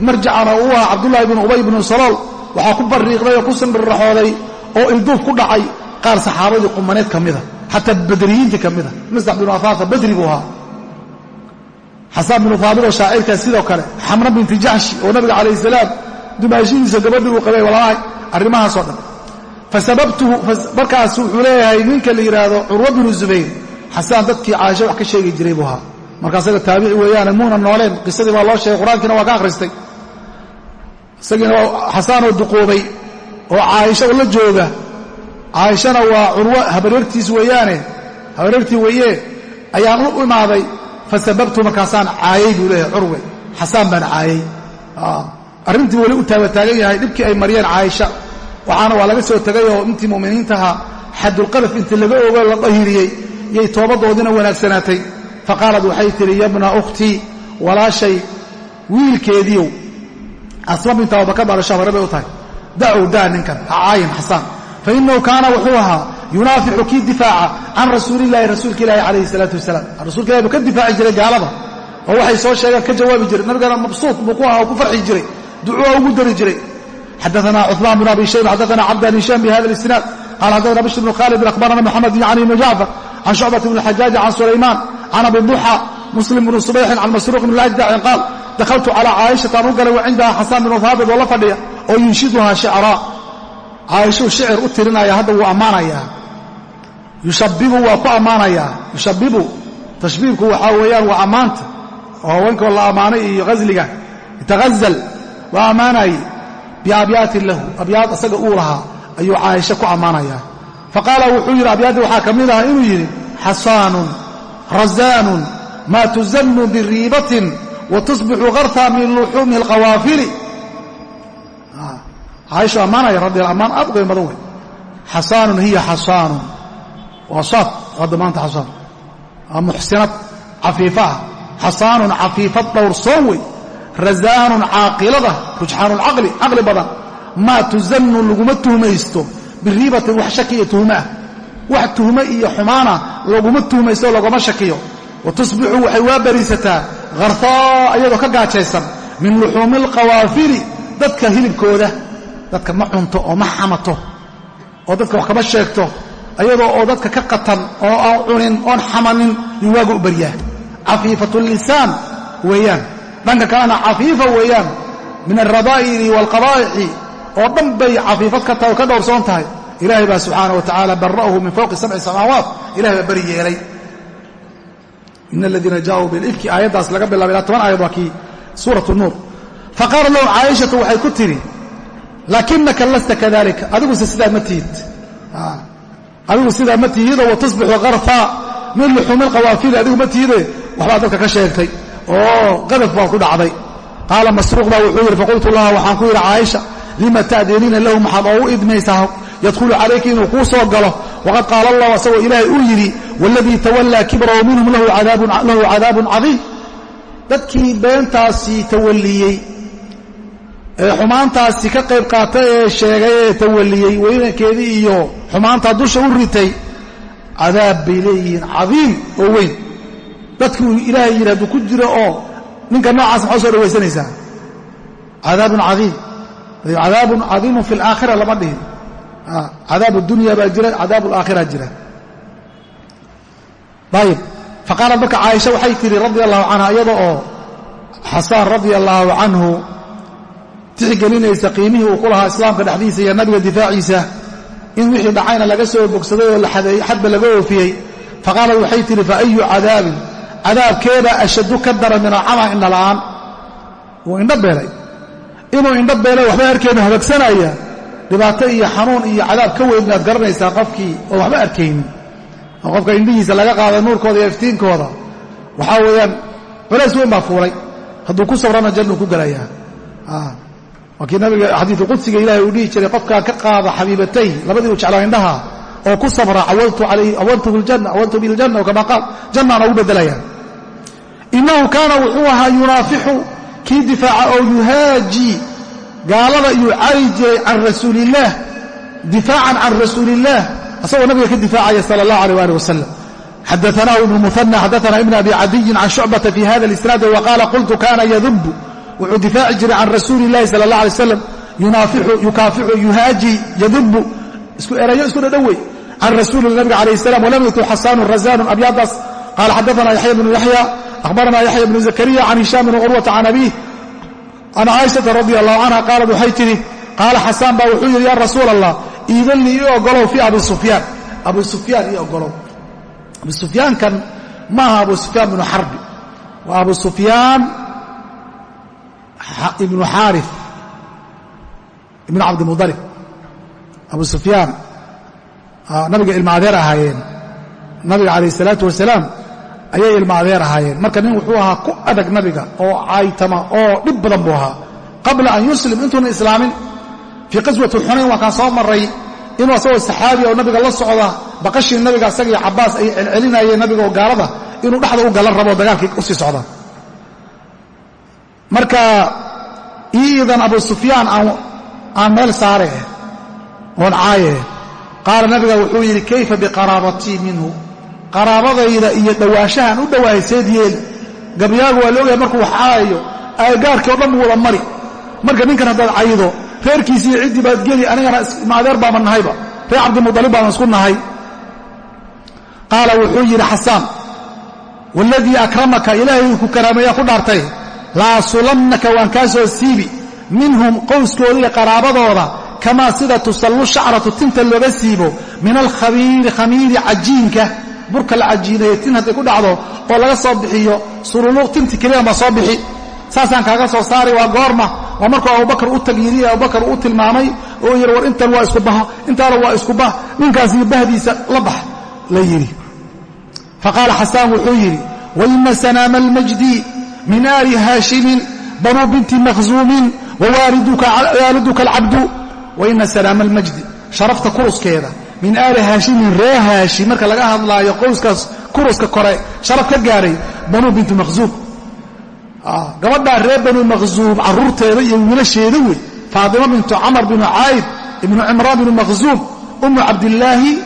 marjacana uu ahaa cabdullaahi bnu ubay bnu salool waxaa ku bariiqday oo ku simbirraxooday oo ilduuf ku dhacay qaar saxaabadii qumaneed ka mida xataa badriyiintii ka mida afaasa badri buu ahaa xasaan binu haabit oo shaacirkaa sidoo kale xamra binti jaxshi oo nabiga calayh salaam dumaashidiisa gabadhii uu qabay walaahay arrimahaasoo dhan. Markaas wuxuu leeyahay ninka la yidhaahdo curwa binu zubayr. Xasaan dadkii caaisha wax ka sheegi jiray buu ahaa. Marka asaga taabici weeyaane muuna nooleen. Qisadii baa loo sheegay qur'aankiina waa ka akhristay isagiina waa xasaanoo duqoobay oo caaisha la jooga. Caaishana waa curwo habareertiis habareertii weeye ayaan u imaaday fasababtu markaasaan caayay buu leeyahay curwe xasaan baan caayay arrintii weli u taabataagan yahay dhibkii ay mariyeen caaisha waxaana waa laga soo tegay oo intii mu'miniintaha xadulqadaf intii laga ogo la dhahiriyey yay toobadoodiina wanaagsanaatay faqaalad waxay tidhi yabna ukhtii walaashay wiilkeediiow asma binta abubakar baa lasha hore bay u tahay dacow daa ninkan ha caayin xasaan fa inahu kaana wuxuu ahaa yunaaficu kii difaaca can rasuulillahi rasuulka ilaahi calayhi salaatu wasalaam rasuulka ilahi buu ka difaaci jiray gaalada oo waxay soo sheegeen ka jawaabi jiray nabigana mabsuud buu ku ahaa oo ku farxi jiray ducua ugu dari jiray xadaana cuثmaan bn abi shayba xadaana cabd an hishaam bihada اlisnaad qala xadaana bishr bn khalid akhbarana moxamed yacni ibnu jacfar can shucbat bn xajaaji can sulaymaan can abi duxa muslim bnu subayxin can masruuq bn lajdacin qaal dakhaltu calaa caaishataan u galay wa cindaha xasaan binu haabit oo la fadhiya oo yunshiduhaa shicraa caaishuu shicir u tirinaya hadda wuu ammaanayaa yushabibu waa ku ammaanayaa yushabibu tashbiibku waxaa weeyaan waa ammaanta oo haweenkoo la ammaanay iyo ghasliga yatahazal waa ammaanayey biabyaatin lahu abyaad isaga uu lahaa ayuu caaisha ku ammaanayaa faqaala wuxuu yidhi abyaaddii waxaa ka mid aha inuu yidhi xasaanun razaanun maa tuzannu biriibatin wa tusbixu karta min luxuumi alqawaafili. Caaishu ammaanaya radial ammaan aad u qiim badan wey xasaanun hiya xasaanun waa saad hadda maanta xasaan waa muxsinad cafiifa ah xasaanun cafiifad dhowrsoon wey razaanun caaqilada rujxaanulcaqli caqli badan maa tuzannu laguma tuhmaysto biriibatin wax shaki iyo tuhmo ah wax tuhmo iyo xumaana laguma tuhmaysto laguma shakiyo wa tusbixu waxay waa bariisataa hartaa iyadoo ka gaajaysan min luxuumi alqawaafili dadka hilibkooda dadka ma cunto oo ma xamato oo dadka wax sheegto ayadoo oo dadka ka qatan oo aan cunin oon xamanin yuu waaga u baryaa cafiifatu lisaan weeyaan. Dhanka kalena cafiifa weeyaan. Min alradaa'ili waalqabaa'ixi oo dhan bay cafiifad ka dhowrsoon tahay. Ilaahay baa subxaana wa tacaala bara'ahu min fawqi sabci samaawaat. Ilahay baa beri yeelay. In aladiina jaauu bilifki aayaddaas laga bilaaba ilaa toban aayad waa kii suurat nuur. Faqaala lahu caaishatu waxay ku tidhi laakinaka lasta kadalika adiguse sidaa ma tihid adigu sidaa ma tihidoo watusbixu karfa min luxuumi alqawaafili adigu ma tihide. Waxbaa dadka ka sheegtay. Oo qadaf baa ku dhacday. Qaala masruuq baa wuxuu yidhi faqultu laha waxaan ku yidhi caaisha lima ta'diniina lahu maxaad oogu idmaysaa? Yadkhulu calayki inuu kuu soo galo. Waqad qaala allahu asagoo ilaahay uu yidhi waladii tawallaa kibrahu minhum lahu cadaabun cadiim. Dadkii beentaasii tawalliyey xumaantaasi ka qayb qaatay ee sheegay ee tawalliyey weynankeedii iyo xumaantaa dusha u ritay cadaab bay leeyihiin cadiim oo weyn. Dadkii uu ilaahay yidhi ku jiro oo ninka noocaas maxaa soo dhawaysanaysaa cadaabun cadiim. Cadaabun cadiimun fi alaakhira lama dhihin. Cadaab dunya baa jira cadaab alaakhira jira. Ayib faqaalat marka caaisha waxay tihi radia allahu canha iyada oo xasaan radia allaahu canhu tixgelinaysa qiimihii uu ku lahaa islaamka dhexdiisa iyo nabiga difaaciisa in wixii dhacayna laga soo bogsaday oo xadba laga oofiyey. Faqaalat waxay tihi fa ayu cadaabin? Cadaabkeebaa ashaddu ka dara min alcama indhala'aan wuu indho beelay. Inuu indho beelay waxba arkayno habagsanaya dhibaato iyo xanuun iyo cadaab ka weyn baad garanaysaa qofkii oo waxba arkaynin. Oo qofka indhihiisa laga qaada nuurkooda iyo iftiinkooda. Waxaa weeyaan culays weyn baa fuulay. Hadduu ku sabrana jannuu ku gelayaa waa kii nabiga xadiiuqudsiga ilahay uu dhihi jiray qofkaa ka qaada xabiibatay labadii u jeclaa indhaha oo ku sabra awaltum iljanna amaa jannaan ugu bedelayaan inahu kaana wuxuu ahaa yunaafixu kii difaaca oo yuhaaji gaalada yuu cari jiray can rasuulillaah difaacan can rasuuliillaah asagoo nabiga ka difaacaya sala allah aleh ali wasalam xadaanahu ibnu muana xadaana ibn abi cadiyin can shucbata fi hada lisnaadi wa qaala qultu kana wuxuu difaaci jiray can rasuuli اllahi sala اllah alay slam yukaaficu yuhaaji yadubu isku erayo isku dhadhowey can rasuuli nabiga alayh salam walam yakun xasaanu razanu abyaadaas qaala xadaana yaxya bnu yaxya akhbarana yaxya bnu zakariya can hishaam bn curwata can abiih can caaishata radi allahu canha qaalad waxay tidhi qaala xasaan baa wuxuu yidhi ya rasuul allah iidan lii ii ogolow fii abi sufyaan. Abu sufyaan ii ogolow. Abu maaha abu sufyaan bnu xarbi waa abu sufyaan ibnu xaari ibnu cabdimudalib abu sufyaan nabiga ilma adeer ahaayeen. Nabiga calayh isalaatu wasalaam ayay ilma adeer ahaayeen. Marka nin wuxuu ahaa ku adag nabiga oo caaytama oo dhib badan buu ahaa. Qabla an yuslim intuuna islaamin fii qaswati xunayn waa kaan soo maray inuu asagoo saxaabi oo nabiga la socda baqashii nabiga asaga iyo cabaas ay celcelinayeen nabiga oo gaalada inuu dhexda u galan rabo dagaalkii u sii socda marka iidan abu sufyaan aan meel saare oon caaye qaala nabiga wuxuu yidhi kayfa biqaraabatii minhu? Qaraabadayda iyo dhowaanshahaan u dhowaahay seed yeel gabyaagu waa laogahay markuu wax caayayo aagaarkii o dhan buu wada mari. Marka ninkan haddaad caydo reerkiisi ciddii baad geli anigana maadeer baaban nahayba. Reer cabdimudalib baaban isku nahay. Qaala wuxuu yidhi xasaan waaladii akramaka ilaahay ku karaameeyaa ku dhaartay laasulannaka waan kaa soo siibi. Minhum qowskooda iyo qaraabadooda kamaa sida tusallu shacratu tinta looga siibo min alkhamiiri khamiiri cajiinka. Burka la cajiinayo tin hadday ku dhacdo oo laga soo bixiyo suruluuq tinti keliyan baa soo bixi. Saasaan kaaga soo saari waa goorma. Waa markuu abubakar u tagyiri abubakar u tilmaamay oo yidhi war intan waa iskubaha intaana waa iskubah ninkaasi bahdiisa la bax la yidhi faqaala xasaan wuxuu yidhi waina sanaama almajdi min aali haashimin banuu binti makhzuumin wawaaliduka alcabdu waina sanaama almajdi. Sharafta kuruskeeda. Min aali haashimin ree haashim marka laga hadlaayo kuruska kore sharaf ka gaadhay banuu binti makhzuum gabadhaa reer banu makhzuum carruurteeda iyo wiilasheeda wey. Faatima bintu camar binu caayid ibnu cimraan binu makhzuum ummu cabdilaahi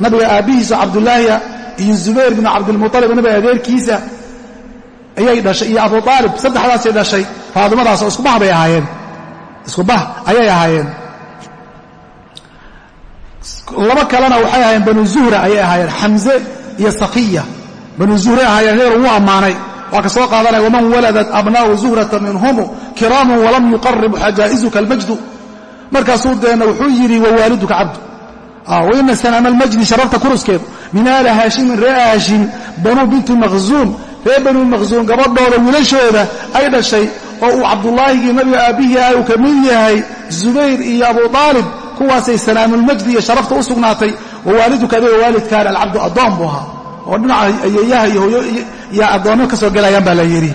nabiga aabbihiisa cabdulaahiya iyo zubayr binu cabdilmualib nabiga adeerkiisa ayay dhashay iyo abu aalib saddexdaasay dhashay faatimadaasoo iskubah bay ahaayeen. Iskubah ayay ahaayeen. Laba kalena waxay ahaayeen banu zuhra ayay ahaayeen xamze iyo safiya banu zuhray ahaayeen heer wuu ammaanay. Waa ka soo qaadanaya waman waladat abnaa'u zuhrata minhumu? Kiraamun walam yuqarib xajaa'izuka almajdu. Markaasuu deena wuxuu yidhi wawaaliduka cabdu. Waina sanaama almajdi sharafta kuruskeedu. Min aali haashimin ree haashim banuu binti makhzuum ree banuu makhzuum gabadhooda wiilashooda ay dhashay oo uu cabdullaahigii nabiga aabbihii ah uu ka mid yahay zubayr iyo abu aalib kuwaasay sanaamulmajdi iyo sharafta u sugnaatay wawaaliduka adiga waalidkaan alcabdu addoon buu ahaa. Oo dhinaca ayeeyaha iyo addoonno ka soo gelayaan baa la yidhi.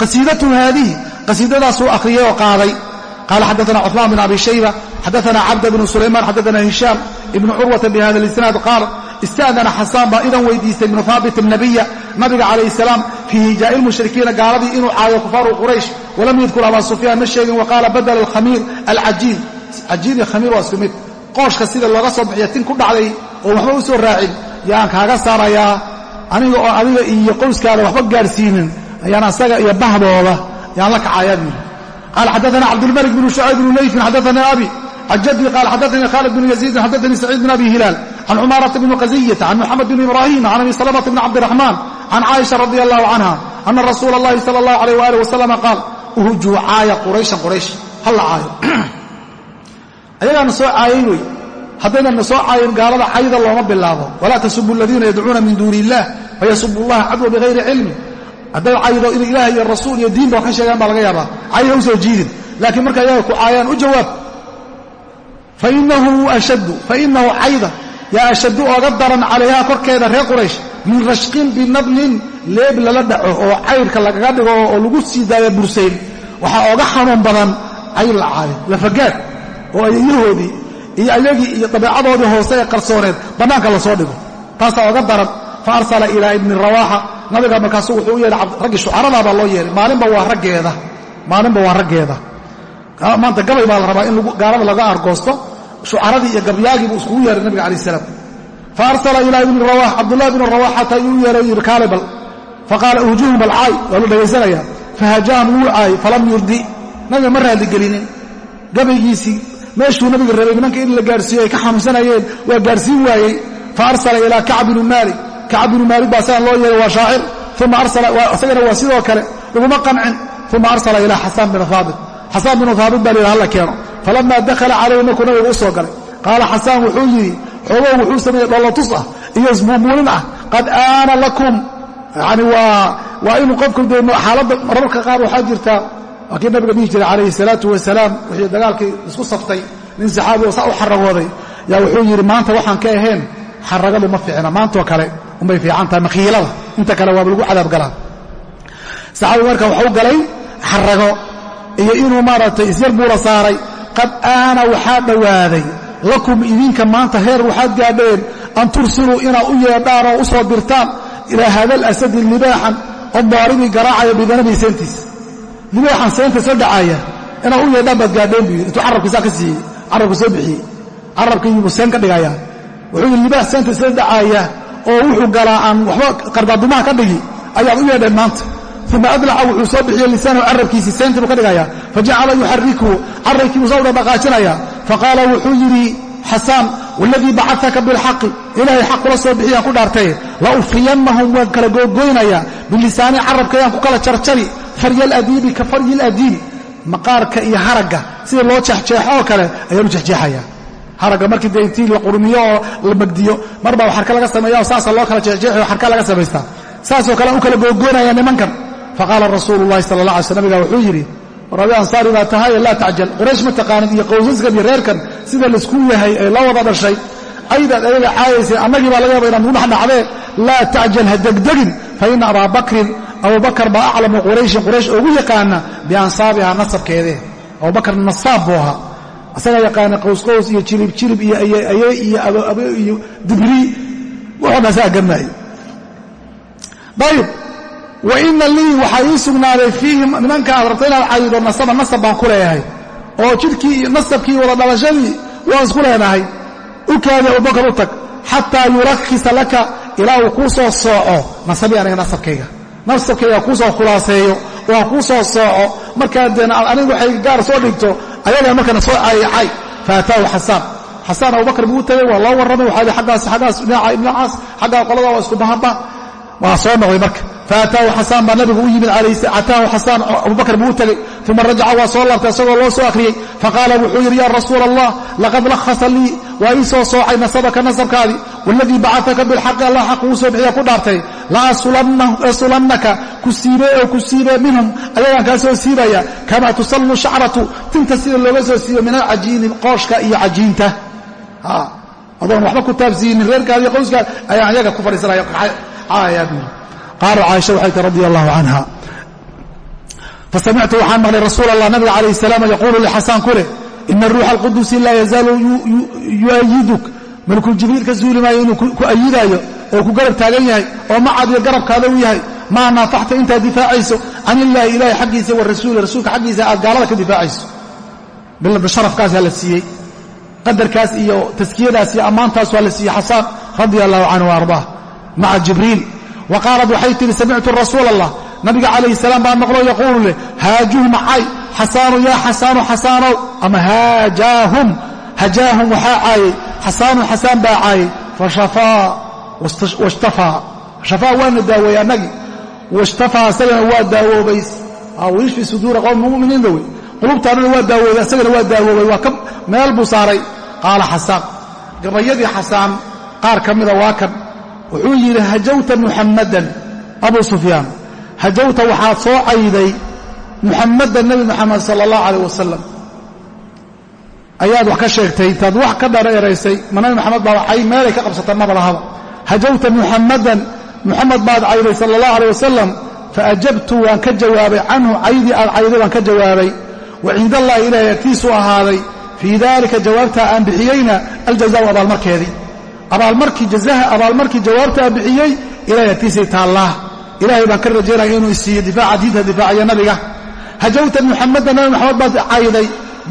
Qasiidatu haadihi qasiidadaasuu akhriyey oo qaaday. Qaala xadaana cuثmaan bn abi shayba xadaana cabda bnu sulaymaan xadaana hishaam ibnu curwata bihada lisnaad qaal ista'dana xasaan baa idan weydiistay ibnu haabit nabiga calayh salaam fii hijaa'i lmushrikiina gaaladii inuu caayo kufaaru quraysh walam yadkur abaa sufyaan ma sheegin waqaala badala alkhamiir alcajiin cajiin iyo khamiir waa isku mid qooshka sida looga soo bixiya tin ku dhacday oon waxba u soo raacin yaan kaaga saarayaa aniga oo adiga iyo qowskaada waxba gaadhsiinin ayaan asaga iyo bahdooda yaan la kacayaa buu yidhi qaala xadaana cabdulmalik bnu shucayb bnu layfin xadaana abi can jaddi qaala khaalid bnu yaziidin xadaanii saciid bn abi hilaal can cumaarata bni qaziyata can muxamed bn ibrahim can abi salamata bni cabdiraxmaan can caaisha radi allahu canha ana rasuula allahi sala allahu alayh waalih wasalama qaal uhujuu caaya qurayshan quraysh halla caayo ayagaana soo caayay wey haddaynan na soo caayin gaalada cayda looma bilaabo walaa tasubu aladiina yadcuuna min duuni illah fayasubu allaha cadwa bihayri cilmi hadday caydo in ilaah iyo rasuul iyo diinba wax ka sheegaan baa laga yaabaa cayda u soo jiidin laakiin marka ayaga ku caayaan u jawaab fainahu ashaddu fainahu cayda yaa ashaddu ooga daran calayha korkeeda reer quraysh min rashqin binablin leeb lala dhaco oo cayrka lagaga dhigo oo lagu sii daaya bursayn. Waxaa ooga xanuun badan cayr la caayo lafagaad oo ayayahoodii iyo ayagii iyo dabeecadoodii hoose ee qarsooneed bannaanka la soo dhigo. Taasaa oga daran fa arsala ilaa ibni rawaaxa. Nabiga markaasu wuxuu u yeedhay raggii shucaradaabaa loo yeedhay maalinba waa raggeeda maalinba waa raggeeda. Maanta gabay baa la rabaa in gaalada laga argoosto shucaradii iyo gabyaagii buu iskugu yeedhay nabiga calaih salaam. Fa arsala ilaa ibni rawax cabdullahi bni rawaxata ayuu u yeedhay yidhi kaale bal faqaala uhjuhum balcaay waa la dhagaysanayaa fahajaahum wuu caayay falam yurdi. Nabiga ma raadligelinin gabaygiisii meeshuu nabiga rabay nimanka in la gaarhsiiyo ay ka xanuunsanayeen waa gaarhsiin waayey. Fa arsala ilaa kacb binu maalik. Kacb binu maalik baa sidan loo yeehay waa shaacir. Arsalaisagana waa sidoo kale laguma qancin. Uma arsala ilaa xasaan baa keeno falammaa dakhala calayhi markuu nabiga u soo galay qaala xasaan wuxuu yidhi xoogow wuxuu sameeyey dhollatus ah iyo isbuumuulin ah qad aana lakum yani waa inuu qofku de xaaladda mararka qaar waxaa jirtaa waa kii nabiga dhihi jiray calayhi salaatu wasalaam wixii dagaalkii isku saftay nin saxaabi oo saa u xaragooday yaa wuxuu yidhi maanta waxaan ka ahayn xaragadu ma fiicna maantoo kale unbay fiican tahay makhiilada inta kale waaba lagu cadaab galaa saxaabigu marka waxuu galay xarago iyo inuu maaragtay isyar buula saaray qad aana waxaa dhowaaday lakum idinka maanta heer waxaad gaadheen an tursiluu inaad u yeedhaan oo u soo dirtaan ilaa haada alasadi libaaxan oo daaribii garaacaya bidanabii seentiis. Libaaxan seenta soo dhacaaya inaad u yeedhaan baad gaadheen buu yidhi. Intuu carabkiisaa ka siiyey carabka soo bixiyey. Carabkiibuu seen ka dhigaya wuxuu yidhi libaax seenta isla dhacaaya oo wuxuu galaa aan waxba qardaadumaha ka dhigi ayaad u yeedheen maanta uma adlaca wuxuu soo bixiyey lisaanahu carabkiisii seenta buu ka dhigaya fajacala yuxarikuhu carabkiibuu soo dhaqaajinaya faqaala wuxuu yidhi xasaan waladii bacataka bilxaqi ilaahay xaq kula soo bixiyaan ku dhaartaye la ufriyannahum waan kala googoynayaa bilisaani carabkayaan ku kala jarjari farya ladiibi ka faryi ladiibi maqaarka iyo haragga sida loo jeexjeexo oo kale ayaanu jeexjeexayaa haragga markii dee intii la qurmiyo oo la magdiyo mar baa xarka laga sameeya oo saasa loo kala jeexjeexo xarka laga samaystaa saasoo kale aan u kala googoynaya nimankan faqaala rasuulu llahi sala allah alay sl nabiga wuxuu yidhi rabi ansaari baa tahaye laa tacjal quraysh ma taqaanid iyo qowsaskan iyo reerkan sida laysku yahay ee la wada dhashay aydaad ayaga caayaysay annagii baa laga yaaba inaad nugu dhexdhacdeen laa tacjal ha degdegin fa ina abaa bakrin abubakar baa aclamu qurayshin quraysh ugu yaqaana biansaabiha nasabkeedee abubakar nasaab buu ahaa asagaa yaqaana qowsqows iyo jilib jilib iyo aye iyo iyo dibri wuxuu dhasaa garnaayey ayib wa ina lii waxaa ii sugnaaday fiihim nimanka aad rabto inaad cayido nasaba nasab baan ku leeyahay oo jidhkii iyo nasabkii wada dhalashadii waan isku leenahay. U kaadi abubakar u tag xataa yurakisa laka ilaa uu kuu soo sooco. Nasabii aniga nasabkayga. Nasabkayga kuu soo khulaaseeyo oo ha kuu soo sooco. Markaa deen anigu waxay gaar soo dhigto ayagaa markana soo caayacay faataahu xasaan. Xasaan abubakar buu u tagay waa loo warramay waxaa aggaas aggaas dhinacaas xaggaa qolada waa isku waa soo noqday marka faataahu xasaan baa nabigu u yimid ataahu xasaan abubakar buu u tegey uma rajaca waa soo laabtay isagoo loo soo akhriyey faqaala wuxuu yidhi ya rasuul allah laqad lahasa lii waa ii soo soocay nasabaka nasabkaadii waladii bacataka bilxaqi allah xaq uu soo bixiya ku dhaartay la asulannaka ku siibee oo ku siibee minhum ayagaan kaa soo siibaya kamaa tusallu shacratu tinta sida looga soo siibo min alcajiini qooshka iyo cajiinta adoon waxba ku taabsiinin reerkaadi qowskaad ayaan ayaga ku qaala caaisha waxay tii radi allahu canha fasamictu waxaan maqlay rasuul allah nabiga calayh salaam yaquulu lixasaan ku leh ina ruuxa alqudusi laa yazaalu yu'ayiduk malkul jibriil ka suuli maayo inuu ku ayidaayo oo ku garab taagan yahay oo macadiyo garabkaada u yahay maa naafaxta intaad difaacayso can illaahi ilahi xaggiisa wa rasuuli rasuulka xaggiisa aad gaalada ka difaacayso sharafkaas la siiyey qadarkaas iyo taskiyadaas iyo ammaantaas waa la siiyey xasaan radia allahu canhu wa ardaah maca jibriil wa qaalat waxay tihi samictu rasuul allah nabiga calayhi salaam baa maqlo yaquulu leh haajuhum cay xasaanu yaa xasaanu xasaanow. Ama haajaahum hajaahum waxaa caayey xasaanu xasaan baa caayey. Fashafaa washtafaa. Shafaa waana daaweeyey annagii. Washtafaa isagana waa daawoobay. Wayishfi suduura qowm muminiinna wey qulubtaanuna waa daawooday isagana waa daawoobay waa ka meel buu saaray. Qaala xasaan gabayadii xasaan qaar ka mida waa kan wuxuu yidhi hajawta muxammadan abu sufyaan hajawta waxaad soo cayday muxammadan nebi moxamed sala allahu calayh wasalam ayaad wax ka sheegtay intaad wax ka dhareeraysay ma nabi moxamed baa cay meelay ka qabsata maba lahaba hajawta muxammadan muxamed baad cayday sala allahu aleyh wasalam faajabtu waan ka jawaabay canhu caydii aad cayday waan ka jawaabay. Wa cinda allahi ilaahay agtiisuu ahaaday fii dalika jawaabtaa aan bixiyeyna aljazaau abaalmarkeedii abaalmarkii jazaha abaalmarkii jawaabtaa bixiyey ilahay agtiisay taallaa. Ilahay baan ka rajaynaya inuu isiiyo difaaca diinta difaacaya nabiga. Hajawta muxamada nabi maxamed baad cayday.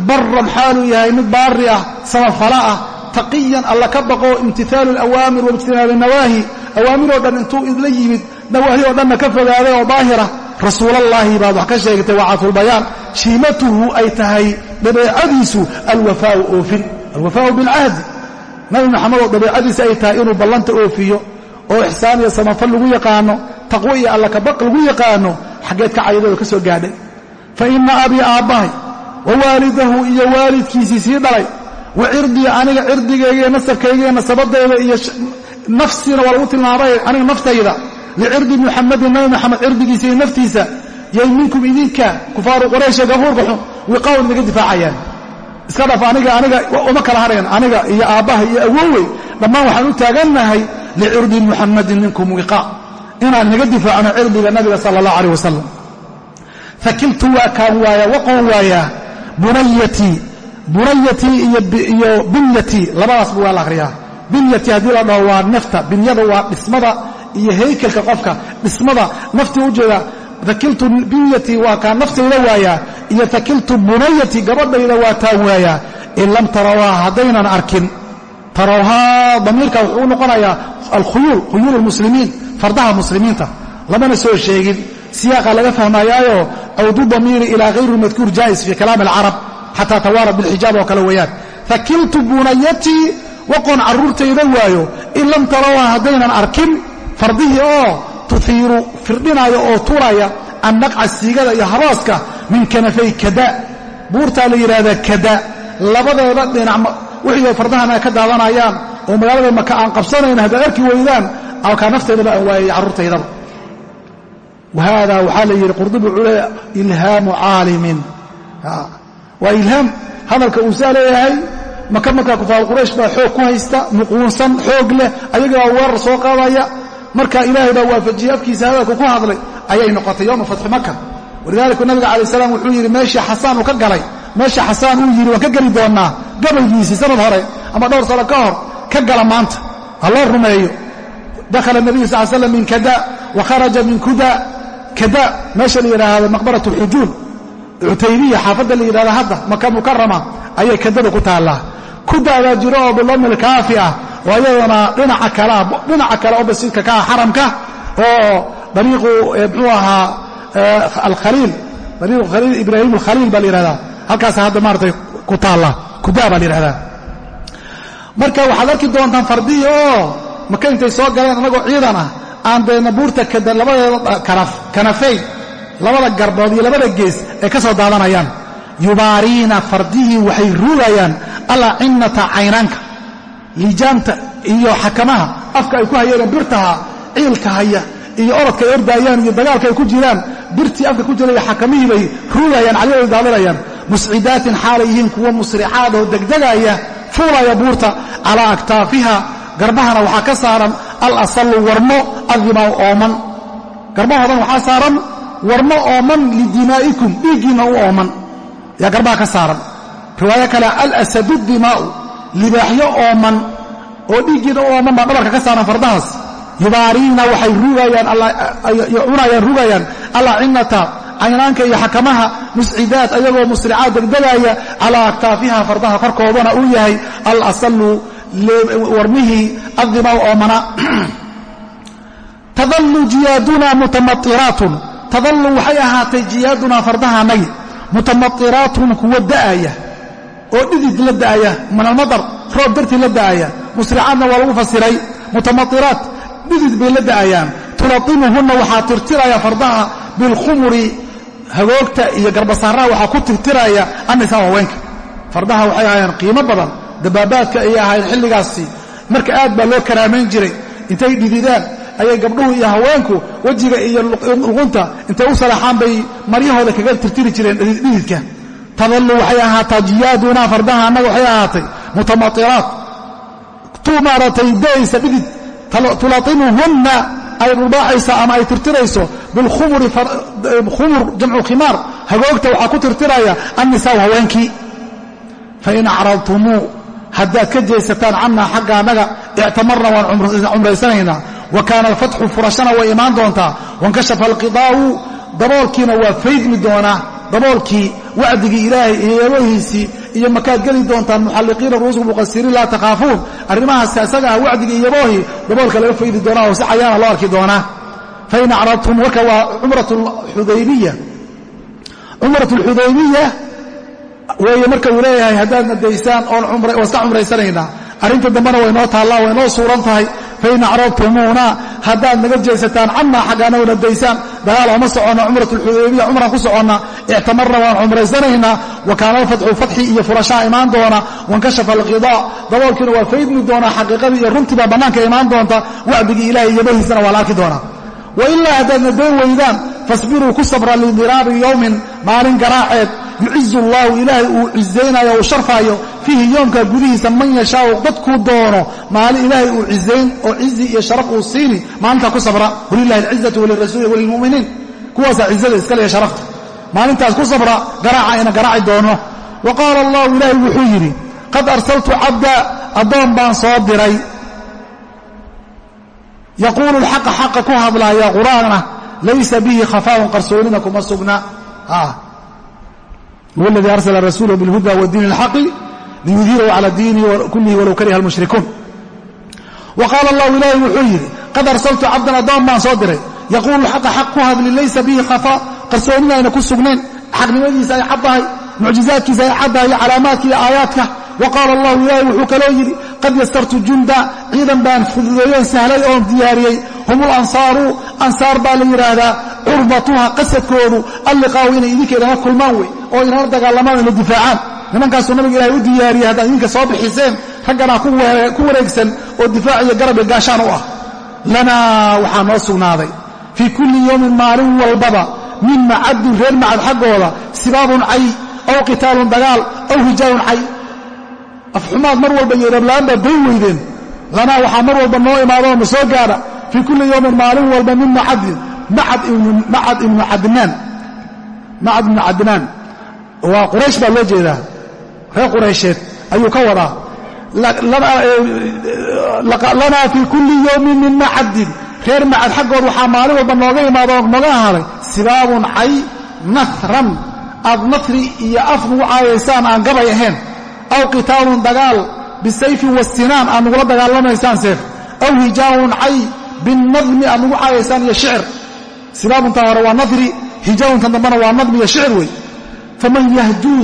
Baran xaaluu yahay mid baari ah samafala ah. Taqiyan alla ka baqo imtihaalu alawaamir waijtinaabi nawaahi awaamiroo dhan intuu idla yimid nawaahi oo dhanna ka fogaaday oo daahira. Rasuulallaahi baad wax ka sheegtay waa cadfulbayaan shiimatuhu ay tahay dabeecadiisu alwafaau oofin alwafaau bilcahdi nabi maxamed oo dabeecadiisa ay tahay inuu ballanta oofiyo oo ixsaan iyo samafal lagu yaqaano taqwo iyo alla kabaq lagu yaqaano xaggeed ka caydadoo ka soo gaadhay. Fa ina abii aabbahay wa waalidahu iyo waalidkiisii sii dhalay wa cirdii aniga cirdigayga iyo nasabkayga iyo nasabadayda iyo nafsiina waa lagu tilmaamay aniga naftayda licirdi muxamadin nabi maxamed cirdigiisa iyo naftiisa yay minkum idinka kufaaru qurayshe gafuurka xun wiqaawn inaga difaacayaan iska dhaf aniga aniga uma kala harayan aniga iyo aabbaha iyo awowey dhammaan waxaan u taagannahay licirdi muxamadin minkum wiqaa. Inaan inaga difaacno cirdiga nabiga sala allah aleyh wasalam fakiltu waa kaan waayaa waqoon waayaa bunayatii bunayatii iyo binyatii labadaasba waa la akhriyaa binyatii haddii la dhaho waa nafta binyada waa dhismada iyo haykelka qofka dhismada naftii ujeeda fakiltu binyatii waa kaan naftayda waayaa iyo fakiltu bunayatii gabadhayda waa taan waayaa in lam tarawhaa haddaynan arkin tarawhaa damiirka wuxuu noqonayaa alkhuyuul khuyuul lmuslimiin fardaha muslimiinta lamana soo sheegin siyaaqa laga fahmayaayo cawdu damiiri ilaa hayri madkuur jaa'is fii kalaam alcarab xataa tawaarad bilxijaab oo kale weeyaan fakiltu bunayatii waqoon carruurtayda waayo in lam tarawha haddaynan arkin fardihii oo tuhiiru firdhinaya oo turaya annaqca siigada iyo habaaska min kanafay kada. Buurtaa la yidhaahdaa kada. Labadeeda dhinac wixii fardahana ka daadanayaan oo magaalada maka aan qabsanayn haddaad arki weydaan alkaa nafteedaba aan waayay carruurtaydaba wahaadaa waxaa la yidhi qurdubi wuxuu ilhaamu caalimin. Waa ilhaam hadalka uu saa leeyahay maka markaa kufaar quraysh baa xoog ku haysta muquunsan xoog leh ayagaa weerar soo qaadaya. Marka ilaahay baa waafajiyey afkiisa hadalku ku hadlay ayay noqotay yowma fatxi maka walidaalika nabiga calayi salaam wuxuu yidhi meeshii xasaan uu ka galay meesha xasaan uu yidhi waan ka geli doonnaa gabaygiisii sanad hore ama dhowr sano ka hor ka gala maanta ha loo rumeeyo. Dakhala nabiyu sal slam min kada wa kharaja min kuda kada meesha la yidhaahdo maqbarat alxujuun cutaybiya xaafadda la yidhahdo hadda maka mukarama ayay kadada ku taallaa. Kudaadaa jiro oo bilomil kaafi ah oo ayadana dhinaca kale oo basiidka ka ah xaramka oo dariiqu muxuu ahaa alkhaliil dariiqu khaliil ibraahim alkhaliil baa la yidhahdaa halkaasa hadda maaratay ku taalla. Kudaa baa la yidhahdaa marka waxaad arki doontaan fardiyi oo maka intay soo galeen annagoo ciidan ah. Aan deena buurta kada labadeeda kanafay labada garbood iyo labada gees ay ka soo daadanayaan. Yubaariina fardihii waxay ruugayaan alacinnata caynaanka? Lijaanta iyo xakamaha afka ay ku hayeen birtaha ciilka haya iyo orodka ay ordaayaan iyo dagaalka ay ku jiraan birtii afka ku jiraya xakamihii bay ruugayaan calyada daadanayaan muscidaatin xaalay yihiin kuwa musricaad oo degdegaya fuulaya buurta calaa aktaafiha garbahana waxaa ka saaran al asallu warmo adimaa ooman. Garbahoodan waxaa saaran warmo ooman lidimaa'ikum dhiiggiinna u ooman. Yaa garbaha ka saaran. Riwaayo kale alasadu dimaa'u libaaxyo ooman oo dhiiggiina u ooman baa dhabarka ka saaran fardahaas yubaariina waxay cunayaan rugayaan. Alacinnata caynaanka iyo xakamaha muscidaad ayagoo musricaad degdegaya calaa aktaafiha fardaha korkoodana uu yahay al asallu warmihii adimaa'u oomana. *clears throat* Tadallu jiyaaduna mutamatiraatun tadallu waxay ahaatay jiyaadunaa fardahaanagi mutamatiraatun kuwa da'aya oo dhidid la da'aya min almadar roob dartii la da'aya. Musricaadna waa lagu fasiray. Mutamatiraat dhidid bay la da'ayaan tulatimuhunna waxaa tirtiraya fardaha bilkhumuri hagoogta iyo garbasaaraha waxaa ku tirtiraya annisaa haweenka. Fardaha waxay ahaayeen qiimo badan dabaabaadka ayay ahaayeen xilligaasi. Marka aad baa loo karaamayn jiray. Intay dhididaan ayay gabdhuhu iyo haweenku wejiga iyo luqunta intay u salaaxaan bay maryahooda kaga tirtiri jireen dhididka tadallu waxay ahaataa jiyaadunaa fardaha waxay ahaatay mutamatiraat tu maaratay da'aysa dhidid tulatimuhunna ay dhulbaacaysa ama ay tirtirayso bilkhumuri khumur jamcu khimaar. Hagoogta waxaa ku tirtiraya annisaa haweenkii fain acradtumuu haddaad ka jeesataan cannaa xagga annaga ictamarna waan cumraysanaynaa. Wa kaana alfatxu furashana way imaan doontaa. Wankashafa alqidaa'u daboolkiina waa faydmi doonaa. Daboolkii wacdigii ilaahay iyo yaboohiisii iyo makaad geli doontaan muxalliqiina ruusu muqasiriin laa takhaafuun. Arrimahaas isaga ah iyo yaboohii daboolka laga faydi doonaa oo si cayaana loo arki doonaa. Fain acradtum marka waa cumrat xudaybiya. Cumrat alxudaybiya weeye marka uu leeyahay haddaad nadaysaan oon iska cumraysanaynaa arrinta dambena way noo taallaa way noo suuran tahay fain acradtumuuna haddaad naga jeesataan cannaa xaggaana o nadaysaan dagaal ooma soconna cumrat alxudaybiya cumraan ku soconna ictamarna waan cumraysanaynaa wa kaana alfatxu fatxi iyo furashaa imaan doona wankashafa alqidaa daboolkiina waa faydmi doonaa xaqiiqadii iyo runtii baa bannaanka imaan doonta wacdigii ilahay iyobahiisana waa la arki doonaa wailaa haddaad nadayn weydaan fasbiruu ku sabra lidiraabi yowmin maalin garaaceed yucizu allaahu ilaahay uu cizaynayo uu sharfaayo fiihi yoomka gudihiisa man yashaau dadkuu doono maalin ilaahay uu cizayn oo cizi iyo sharaf uu siini maalintaa ku sabra walilahi alcizatu walirasuuli walilmu'miniin. Kuwaasaa cizada iskaleya sharafta. Maalintaas ku sabra garaaca ina garaaci doono. Wa qaala allahu ilaahay wuxuu yidhi qad arsaltu cabda addoon baan soo diray. Yaquulu lxaqa xaqa ku hadlaaya qur'aana laysa bihi khafaaun qarsoonina kuma sugna. Huwa aladii arsala rasuulahu bilhuda wadiini اlxaqi liyudhirahu cala diini kullihi walow kariha almushrikuun. Wa qaala allahu ilaahi wuxuu yidhi qad arsaltu cabdan addoon baan soo diray. Yaquulu xaqa xaq ku hadli laysa bihi khafaa qarsoonina ku sugnayn. Xaqnimadiisa ay caddahay mucjizaadkiisa ay caddahay iyo calaamaadka iyo aayaadka. Wa qaala allahu ilaahay wuxuu kaloo yidhi qad yastartu junda ciidan baan fududeeyoon sahlay oon diyaariyey. Hum lansaaru ansaar baa la yidhaahdaa curbatuha qasadkoodu alliqaahu inay idinka idama kulmaan wey oo inala dagaalamaan ina difaacaan nimankaasuu nabiga ilahay u diyaariyey haddaad idinka soo bixiseen ragganaa ku wareegsan oo difaac iyo garab iyo gaashaan u ah. Lanaa waxaa noo sugnaaday. Fii kulli yowmin maalin walbaba min macadin reer macad xaggooda sibaabun cay aw qitaalun dagaal aw hijaabun cay. Afxumaad mar walba iyo rabla'aan baad dayn weydeen. Lanaa waxaa mar walba noo imaadoo na soo gaadha. Fii kulli yowmin maalin walba min macadin macad ibnu cadnaan waa quraysh baa loo jeedaa reer quraysheed ayuu ka wadaa. Lanaa fii kulli yowmin min macadin reer macad xaggood waxaa maalin walba nooga imaado nooga ahaaday sibaabun cay nahran aad nafri iyo af nugu caayaysaan aan gabay ahayn. Aw qitaalun dagaal bisayfin wasinaan aad nugula dagaalamaysaan seef. Aw hijaabun cay binadmi aad nugu caayaysaan iyo shicir. Sibaabuntan hore waa nafri hijaabuntan dambena waa nadmi iyo shicir wey. Faman yahduu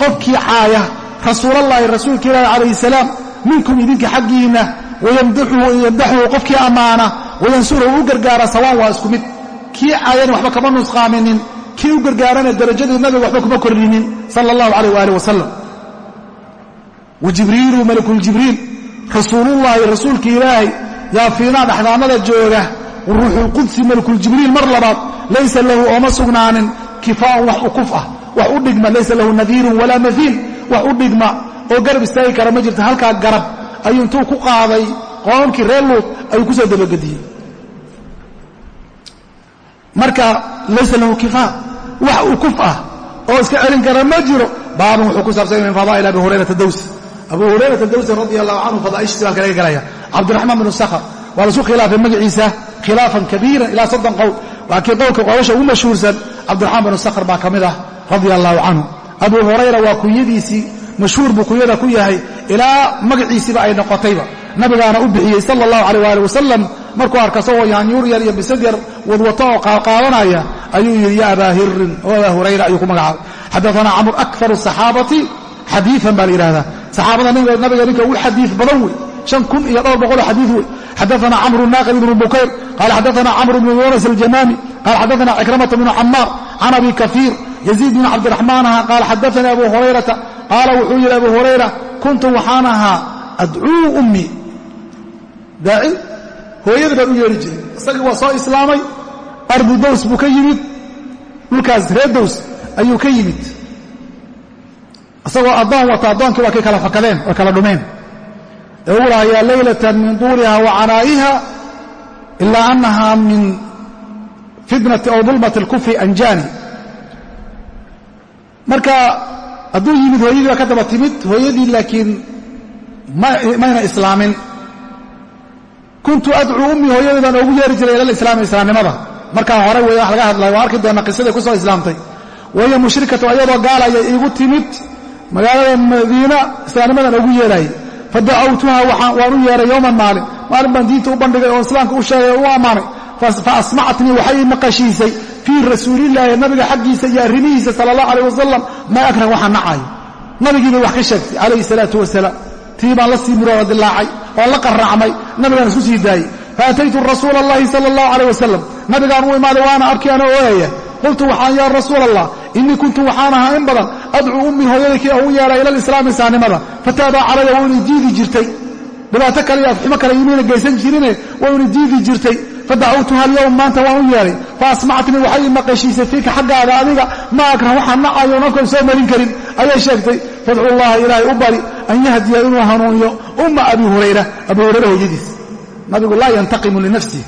qofkii caaya rasuulallaahi rasuulka ilaahi calayhi salaam minkum idinka xaggiinna wayamdaxuhu qofkii ammaana wayansuruhu u gargaara sawaan waa isku mid. Kii caayana waxba kama nusqaaminin kii u gargaarana darajadii nabiga waxba kuma kordhinin sala allahu calayh waaalih wasalam wa jibriilu malakuljibriil rasuulullaahi rasuulka ilaahay yaa fiinaa dhaxdaannada jooga ruuxulqudsi malakuljibriil mar labaad laysa lahu ooma sugnaanin kifaa'un wax ukuf ah wax u dhigma laysa lahu nadiirun walaa mafiil wax u dhigma oo garab istaagi kara ma jirta halkaa garab ayuu intuu ku qaaday qoomkii reer luud ayuu ku soo dabagediyey marka laysa lahu kifaa wax ukuf ah oo iska celin kara ma jiro baabun wuxuu ku saabsanya min fadaa'il abi hurayrata dawsi abu hurayrata dawsi radi allahu canhu fadaa'ishiisi baan kalaga galaya. Cabdiraxmaan binu sakhr waa lasu khilaafay magaciisa khilaafan kabiiran ilaa soddon qowl. Waa kii qowlka qolasha ugu mashhuursan cabdiraxmaan binu sakhr baa ka mid ah radia allahu canhu abu hurayra waa kunyadiisii mashhuur buu kunyada ku yahay ilaa magaciisiiba ay noqotayba. Nabigaana u bixiyey sala allahu calayh waali wasalam markuu arka isagoo yaanyuur yar iyo bisad yar wadwato oo qaadanaya ayuu yidhi ya abaa hirin oo abaa hurayra ayuu ku magacaabay. Xadaana camr akar saxaabati xadiian baa la yidhahdaa saxaabada nabiga ninka ugu xadiid badan wey. An kun iyo dhowr boqoloo xadiid wey. Xadaana camru naaqid ibnu bukayr qala xadaana camru bnu yunas aljamaami. Qala xadaana cikramata bnu camaar can abi kafiir yaziid bn cabdiraxmaan aha qaala xadaanii abu hurayrata qaala wuxuu yidhi abu hurayra kuntu waxaan ahaa adcuu ummii daacin hooyada baan u yeedhi jiray. Isagii waa soo islaamay ardu dows buu ka yimid dhulkaas reer dows ayuu ka yimid. Isagoo addoon wata addoonkii waa kay kala fakadeen way kala dhumeen. Ee ugu lahaa yaa laylatan min duuriha wa canaa'iha ilaa annaha min fitnati aw dulmati alkufri anjaani marka hadduu yimid hooyadii baa ka daba timid hooyadii laakiin mayna islaamin. Kuntu adcuu ummii hooyadii baan oogu yeeri jiray ilal islaami islaamnimada. Markaa hore wey wax laga hadlayo waa arki doona qisadii ku soo islaamtay. Wahiya mushrikatu ayadoo gaalaya iigu timid magaalada madiina islaamnimadan oogu yeeraayey fadacawtuha waan u yeeray yowman maalin. Maalin baan diinta u bandhigay oo islaamka u sheegay oo u ammaanay. Fa asmacatnii waxay maqashiisay fii rasuulillaahi nabiga xaggiisa iyo arrimihiisa sala allah alayh wasalam maa akrah waxaan nacaayo nabigiibay wax ka sheegtay calayhi salaatu wasalaam. Tii baan la sii murooda dilaacay oo la qarracmay nabigaan isku sii daayey faataytu rasuula allahi sala allahu calayh wasalam nabigaan u imaaday waana abkii ana ooyaya. Qultu waxaan yaa rasuula allah innii kuntu waxaan ahaa in badan adcuu ummii hooyadai kii ugu yeedhay ila lislaami saanimada. Fataabaa calaya waa ina diidi jirtay. Dhibaato kale iyo afxumo kale imayna geysan jirine waa ina diidi jirtay fadacawtuha alyowm maanta waan u yeedhay. Fa asmactnii waxay i maqashiisay fiika xaggaada adiga ma akrah waxaan nacayo nafkan soo marin karin. Ayay sheegtay fadcu llaha ilaahay u bari an yahdiya inuu hanuuniyo umma abi hurayra. Abi hurayra hooyadiis. Nabigu laa yantaqimu linafsih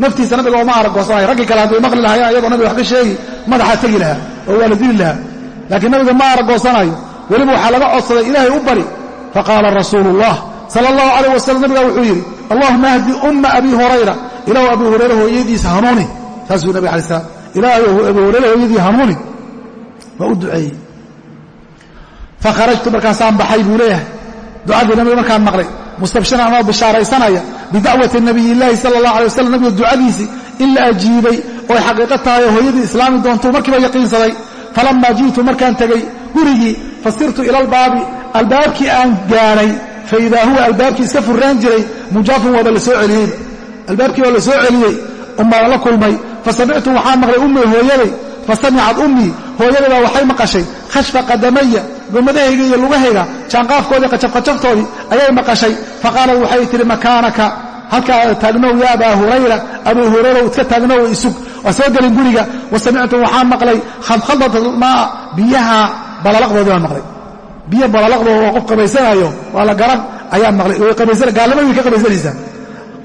naftiisa nabiga ooma aragoosanayo raggii kale hadday maqli lahayaan ayadoo nabiga wax ka sheegi madaxaa tegi lahaa oo waa la dili lahaa. Laakiin nabiga ma aragoosanayo weliba waxaa laga codsaday ilaahay u bari. Faqaala rasuulu ullah sala allahu calayh wasalam nabigaa wuxuu yidhi allahuma ahdi umma abi hurayra ilaahu abi hurayra hooyadiisa hanuuni. Saasuu nabig alai slam ilaahay abi hurayra hooyadii hanuuni. Waa u duceeyey. Fakharajtu markaasaan baxay buu leeyahay. Ducadii nabiga markaan maqlay. Mustabshiran anoo bishaaraysanaya bidacwati nabiy illaahi sala allah alay wasalam nabiga ducadiisii in la ajiibay oo ay xaqiiqo tahay oo hooyadii islaami doontuu markiiba yaqiinsaday. Falammaa ji'tu markaan tegey gurigii fasirtu ila albaabi albaabkii aan gaadhay fa idaa huwa albaabkii iska furraan jiray mujaafun waaba la soo celiyeyba albaabkii waa la soo celiyey umbaa la kulmay. Fa samictu waxaan maqlay ummii hooyaday. Fa samicad ummii hooyadaybaa waxay maqashay. Khashfa qadamaya gomadahayga iyo lugahayga jaanqaafkoodii qajafqajaftoodii ayay maqashay. Fa qaalad waxay tihi makaanaka. Halkaa taagnow ya abaa hurayra abuu hurayra iska taagnow isug waa soo gelin guriga. Wa samictu waxaan maqlay khadkhadat almaa biyaha balalaqdoodii baan maqlay. Biyo balalaqdooda oo qof qabaysanaayo waa la garan ayaan maqlay. Gaalnimadii ka qabaysanaysaa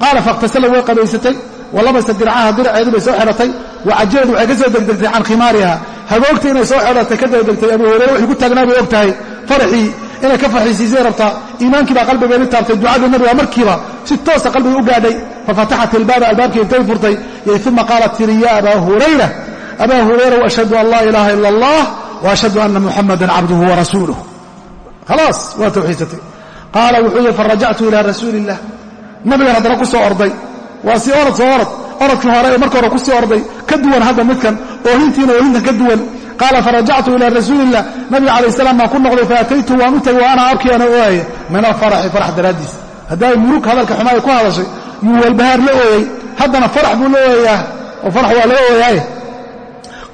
qaala fakhtasala way qabaysatay walabasa dircaha diraceedu bay soo xidhatay wacajilad waxay ka soo degdegtay can khimaariha. Hagoogta inay soo xidhatay ka degdegtay abuu hurayre waxay ku taagnaa bay og tahay faraxii inay ka farxiisiisay rabtaa iimaankii baa qalbigeeni taabtay ducadii nabiga markiiba si toosa qalbiga u gaadhay. Fafataxat ilbaaba albaabkii intay furtay uma qaalat tiri ya abaa hurayra abaa hurayra ashhadu an laa ilaaha ila allah waashhadu ana muxamadan cabduhu warasuuluh khalaas waa tawxiidsatay qaala wuxuu yihi farajactu ila rasuuli illah nabigan haddana ku soo orday. Waa si orod soo orod. Orodkii hore ee marka hore ku sii orday ka duwan hadda midkan oohintiina oohintan ka duwan. Qaala farajactu ila rasuuliillah nabiga calayh salaam baan ku noqday faataytu waan u tagay wa ana ooyaya min alfaraxi farax daraaddiis. Hadday murug hadalka xumaay ku hadashay yuu walbahaar la ooyey haddana farax buu la ooyayaa. Oo farax waa laga ooyaaye.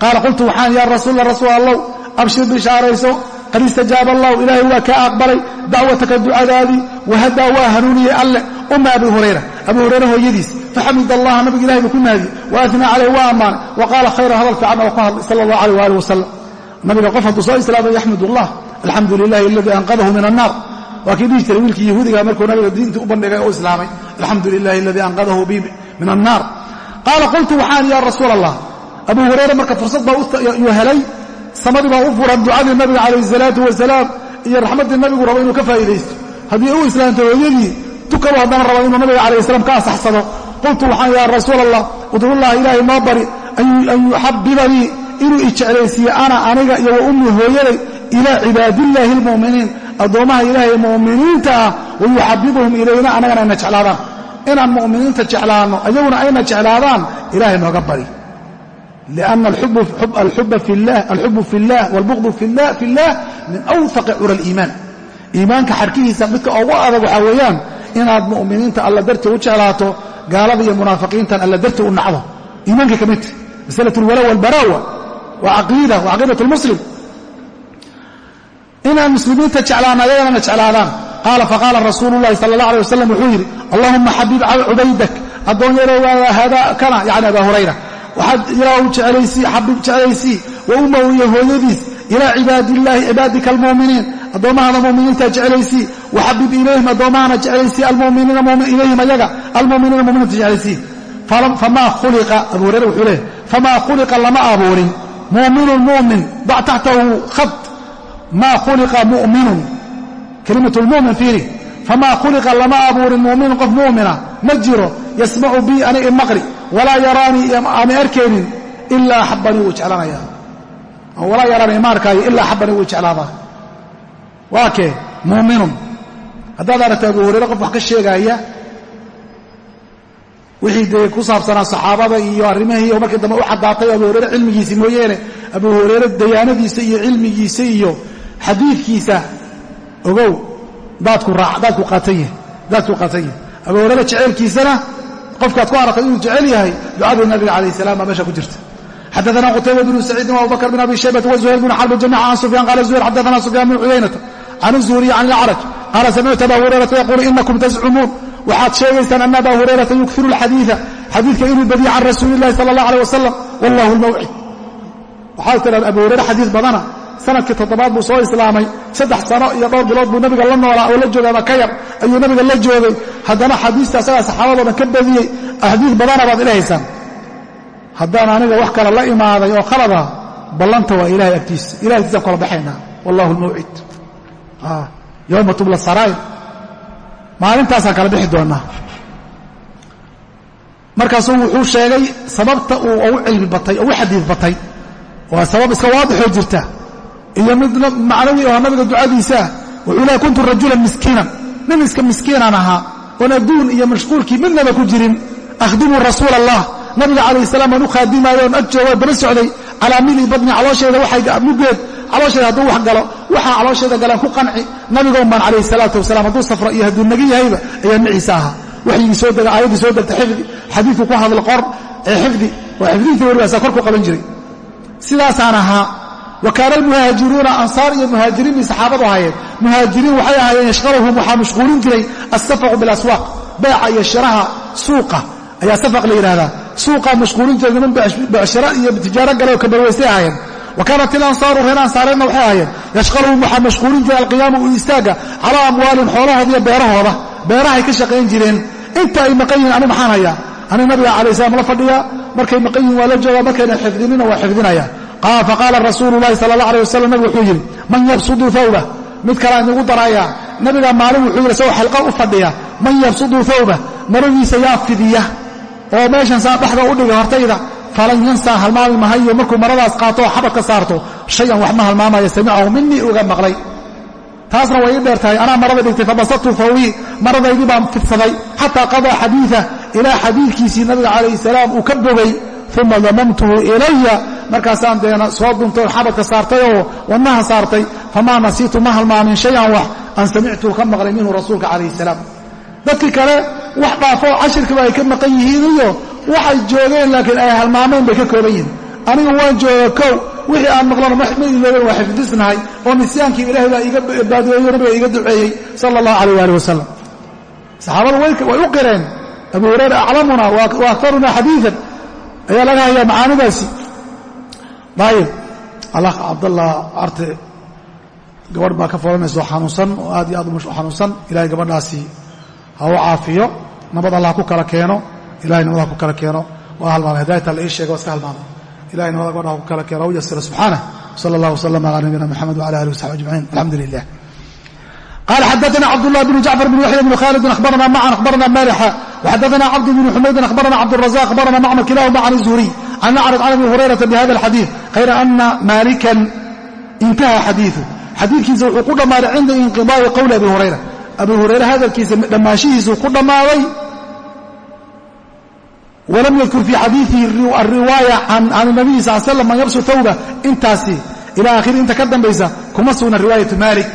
Qaala qultu waxaan yaa rasuula rasuul allow abshir bishaarayso qad istajaaba allahu ilaahay waa kaa aqbalay dacwataka ducadaadii wahadaa waa hanuuniyey alleh umma abi hurayra. Abu hurayra hooyadiis faxamid allaha nabiga ilahay buu ku naadiyey waatnaa calayh waa ammaanay wa qaala khayra hadal fiican oo ku hadlay sala allah alayh waali wasalam nabiga qof hadduu soo islaamay yaxmud allah alxamdu lilahi aladii anqadahu min annaar. Waa kii dhihi jiray wiilkii yahuudiga markuu nabiga diintii u bandhigay oo islaamay. Alxamdu lilahi aladii anqadahu bi min annaar. Qaala qultu waxaan ya rasuul allah abu hurayra marka fursad baa yuu helay. Samadii baa u furan ducadii nabiga calayhi salaatu wasalaam iyo raxmaddii nabigu rabo inuu ka faa'iidaysto. Haddii u islaamto hooyadii tukado haddana raba inuu nabiga calayh salaam ka asaxsado qultu waxaan yaa rasuul allah udcullaha ilaahay noo bari an yuxabibanii inuu ijeclaysiiye ana aniga iyo wa ummi hooyaday ilaa cibaadillaahi almu'miniin. Addoommaha ilaahay mu'miniinta ah wayuxabibuhum ilayna anagana ayna jeclaadaan. Inaan mu'miniinta jeclaanno ayaguna ayna jeclaadaan ilaahay nooga bari. liana alxubu fi illah walbuqdu fi illah min awfaqi cura aliimaan iimaanka xarkihiisa midka ugu adag waxaa weeyaan inaad muminiinta alla darti u jeclaato gaalada iyo munaafiqiintan alla darti u nacdo. Iimaanka ka midta masla lwala walbaraawa waa caiida waa caqiidat lmuslim inaan muslimiinta jeclaana jeclaadaan. Qaala faqaala rasuulu llahi sala allah alay wasalam wuxuu yidhi allahuma xabib cubaydak. Addoonyadow haadakana yani abaa hurayra. Waxaad ilaahu jeclaysii xabib jeclaysii wa umahu iyo hooyadiis ilaa cibaadillaahi cibaadika almuuminiin addoommahaada muuminiintaa jeclaysii wa xabib ilayhim addoommahana jeclaysii ilayhim ayaga almu'miniina muminiinta jeclaysii. Abu hurayra wuxuu leehay famaa khuliqa lama abuurin. Mu'minun mu'min dac taxtahu khad maa khuliqa mu'minun kelimatu lmu'min fiiri. Famaa khuliqa lama abuurin mu'minun qof mu'mina ma jiro yasmacu bii aniga imaqri walaa yaraanii ama arkaynin ilaa axabanii wuu jeclanaya walaa yaraanii ma arkaayo ilaa axabanii wuu jeclaadaa waa kee? Muuminun haddaad aragta abu hurayre qof wax ka sheegaaya wixii dee ku saabsanaa saxaabada iyo arrimihii oo markii dambe u caddaatay abu hurayre cilmigiisi mooyeene abu hurayre dayaanadiisa iyo cilmigiisa iyo xadiidkiisa ogow daadku daadku qaatan yahay daadku qaatan yahay. Abu hurayre jeceylkiisana qofkaad ku aragtay inuu jecel yahay ducadii nabiga calayh salam baa meesha ku jirta. Xadaana qutayba binu saciidin abubakr bin abi shaybata wazuhayr bn xarbi jamica can sufyan qaala zuhayr xadaana sufyaan bn cuyaynata can zuhuriyi can ilacraj qaala samictu aba hurayrata yaquulu inakum tazcumuun waxaad sheegaysaan ana aba hurayrata yukiru lxadiia xadiidka inuu badiya can rasuuli ilahi sala allah aleh wasalam wallahu lmawcid waxaad tidhahda abu hurayre xadiis badana sannadkii toddobaad buu soo islaamay saddex sano iyo dhowr bilood buu nabiga la noolaa oo la joogay ama ka yar ayuu nabiga la joogay haddana xadiista asagaa saxaabadoo dhan ka badiyey xadiis badana baad idhahaysaan haddaan aniga wax kale la imaaday oo khalada ballanta waa ilahay agtiisa ilahay agtiisaan yowma tubla saraa'ir maalintaasaan kala bixi doonnaa markaasuu wuxuu sheegay sababta uu ugu cilmi batay ugu xadiid batay waa sabab iska waadixoo jirta iyo mid macnawi oo nabiga ducadiisaa wuxuu lehay kuntu rajulan miskiinan nin iska miskiinan ahaa oon adduun iyo mashquulkii midnaba ku jirin akhdimu rasuula allah nabiga calayh salaam aan u khaadimaayo oon ag joogo daba socday calaa mili badni caloosheeda waxay muggeed caloosheeda hadduu wax galo waxaa caloosheeda galaan ku qanci nabigoon baan calayhi salaatu wasalaam hadduu safro iyo hadduu naga yahayba ayaa maciisa ahaa waxyigii soo dega aayaddii soo degta xifdi xadiidku ku hadla qor ee xifdi waa xifdintii waribaasaa kor ku qaban jiray. Sidaasaan ahaa wa kaana almuhaajiruuna ansaar iyo muhaajiriin bay saxaabadu ahaayeen. Muhaajiriin waxay ahaayeen yashqaluhum waxaa mashquulin jiray asafaqu bilaswaaq beeca iyo shiraha suuqa. Ayaa safaq la yidhahdaa suuqaa mashquulin jiray niman becshira iyo tijaaro gale oo kabarwaysay ahaayeen wa kaanat ilansaaru reer ansaareedna waxay ahaayeen yashqaluhum waxaa mashquulin jiray alqiyaamu u istaaga calaa amwaalin xoolahooda iyo beerahooda. Beerahay ka shaqayn jireen. Inta ay maqan yihiin ani maxaan hayaa? Ani nabiga calai salam la fadhiya? Markay maqan yihiin waa la joogaa markayna xifdinina waa xifdinaya. Faqaala rasuulu lahi sala allah alay wasalam nabigu wuxuu yidhi man yabsudu thawba. Mid kalea inugu daraya nabiga maalin wuxuu yidhi isagoo xilqa u fadhiya. Man yabsudu thawba maradiisa yaa fidiya oo falan yansaa halmaami mahayo markuu maradaas qaato oo xabadka saarto shayan wax ma halmaamaya samicahu minii uga maqlay. Taasna way ii dheer anaa marada dhigtay fabasatu fawii maradaydii baan fidsaday xataa qadaa xadiia ilaa xadiidkiisii nabiga calayhi salaam uu ka bogay uma damamtuhu ilaya markaasaan deena soo duntay oo xabadka saartay oo wadnaha saartay famaa nasiitu ma halmaamin shayan wax an samictuu ka maqlay minhu rasuulka calayhi salaam. Dadkii kale wax dhaafoo cashirkiiba ay ka maqan yihiin iyo waxay joogeen laakiin ay halmaameen bay ka kooban yihiin. Anigu waan jooga kow wixii aan maqlana ma ilooben waa xifdisnahay oo nisyaankii ilahay baa iga baadiyeeyo nabiga iga duceeyey sala allahu calayh waali wasalam saxaabadu way u qireen. Abu hurayra aclamuna wa akaruna xadiian ayaa laga hayaa macaanidaasi. Ayib allah cabdallah arte gabadh baa ka folanayso xanuunsan oo aad iyo aad u xanuunsan. Ilahay gabadhaasi ha u caafiyo nabad allah ku kala keeno ilahay nabad ha ku kala keeno waa halmaamay hadaayata la ii sheega waa iska halmaamay ilahay nabada gabadha ha ku kala keeno u yasira subxaanah sala allah wasalam ala nabiyina moxamed wala alih wasaxbi ajmaciin alxamdu lilah قال xdثna cبدالله بن جعفر بن يحيى بن khالد أخبرna معا أخبرna مالحا وxdثna cبد بن حمyد أخبرna cبدالرزاق أخبرna معمر كلاهma عن الزهري عن أعرض عن أبي هريرة بhذا الxadيiث غayر أنa مالكا انتهى xadيiثه xadiikiisa wuxuu ku dhammaaday cinda انقiضاءi qwل أبي هurayرة أبي هurayرة hadalkiisa dhammaashihiisu ku dhammaaday walam yadkur fii xadiiihi ariwaaya can nabiy sal slam man yabsu thawba intaasi ila akhiri inta ka dambaysa kuma sugna riwaayatu malik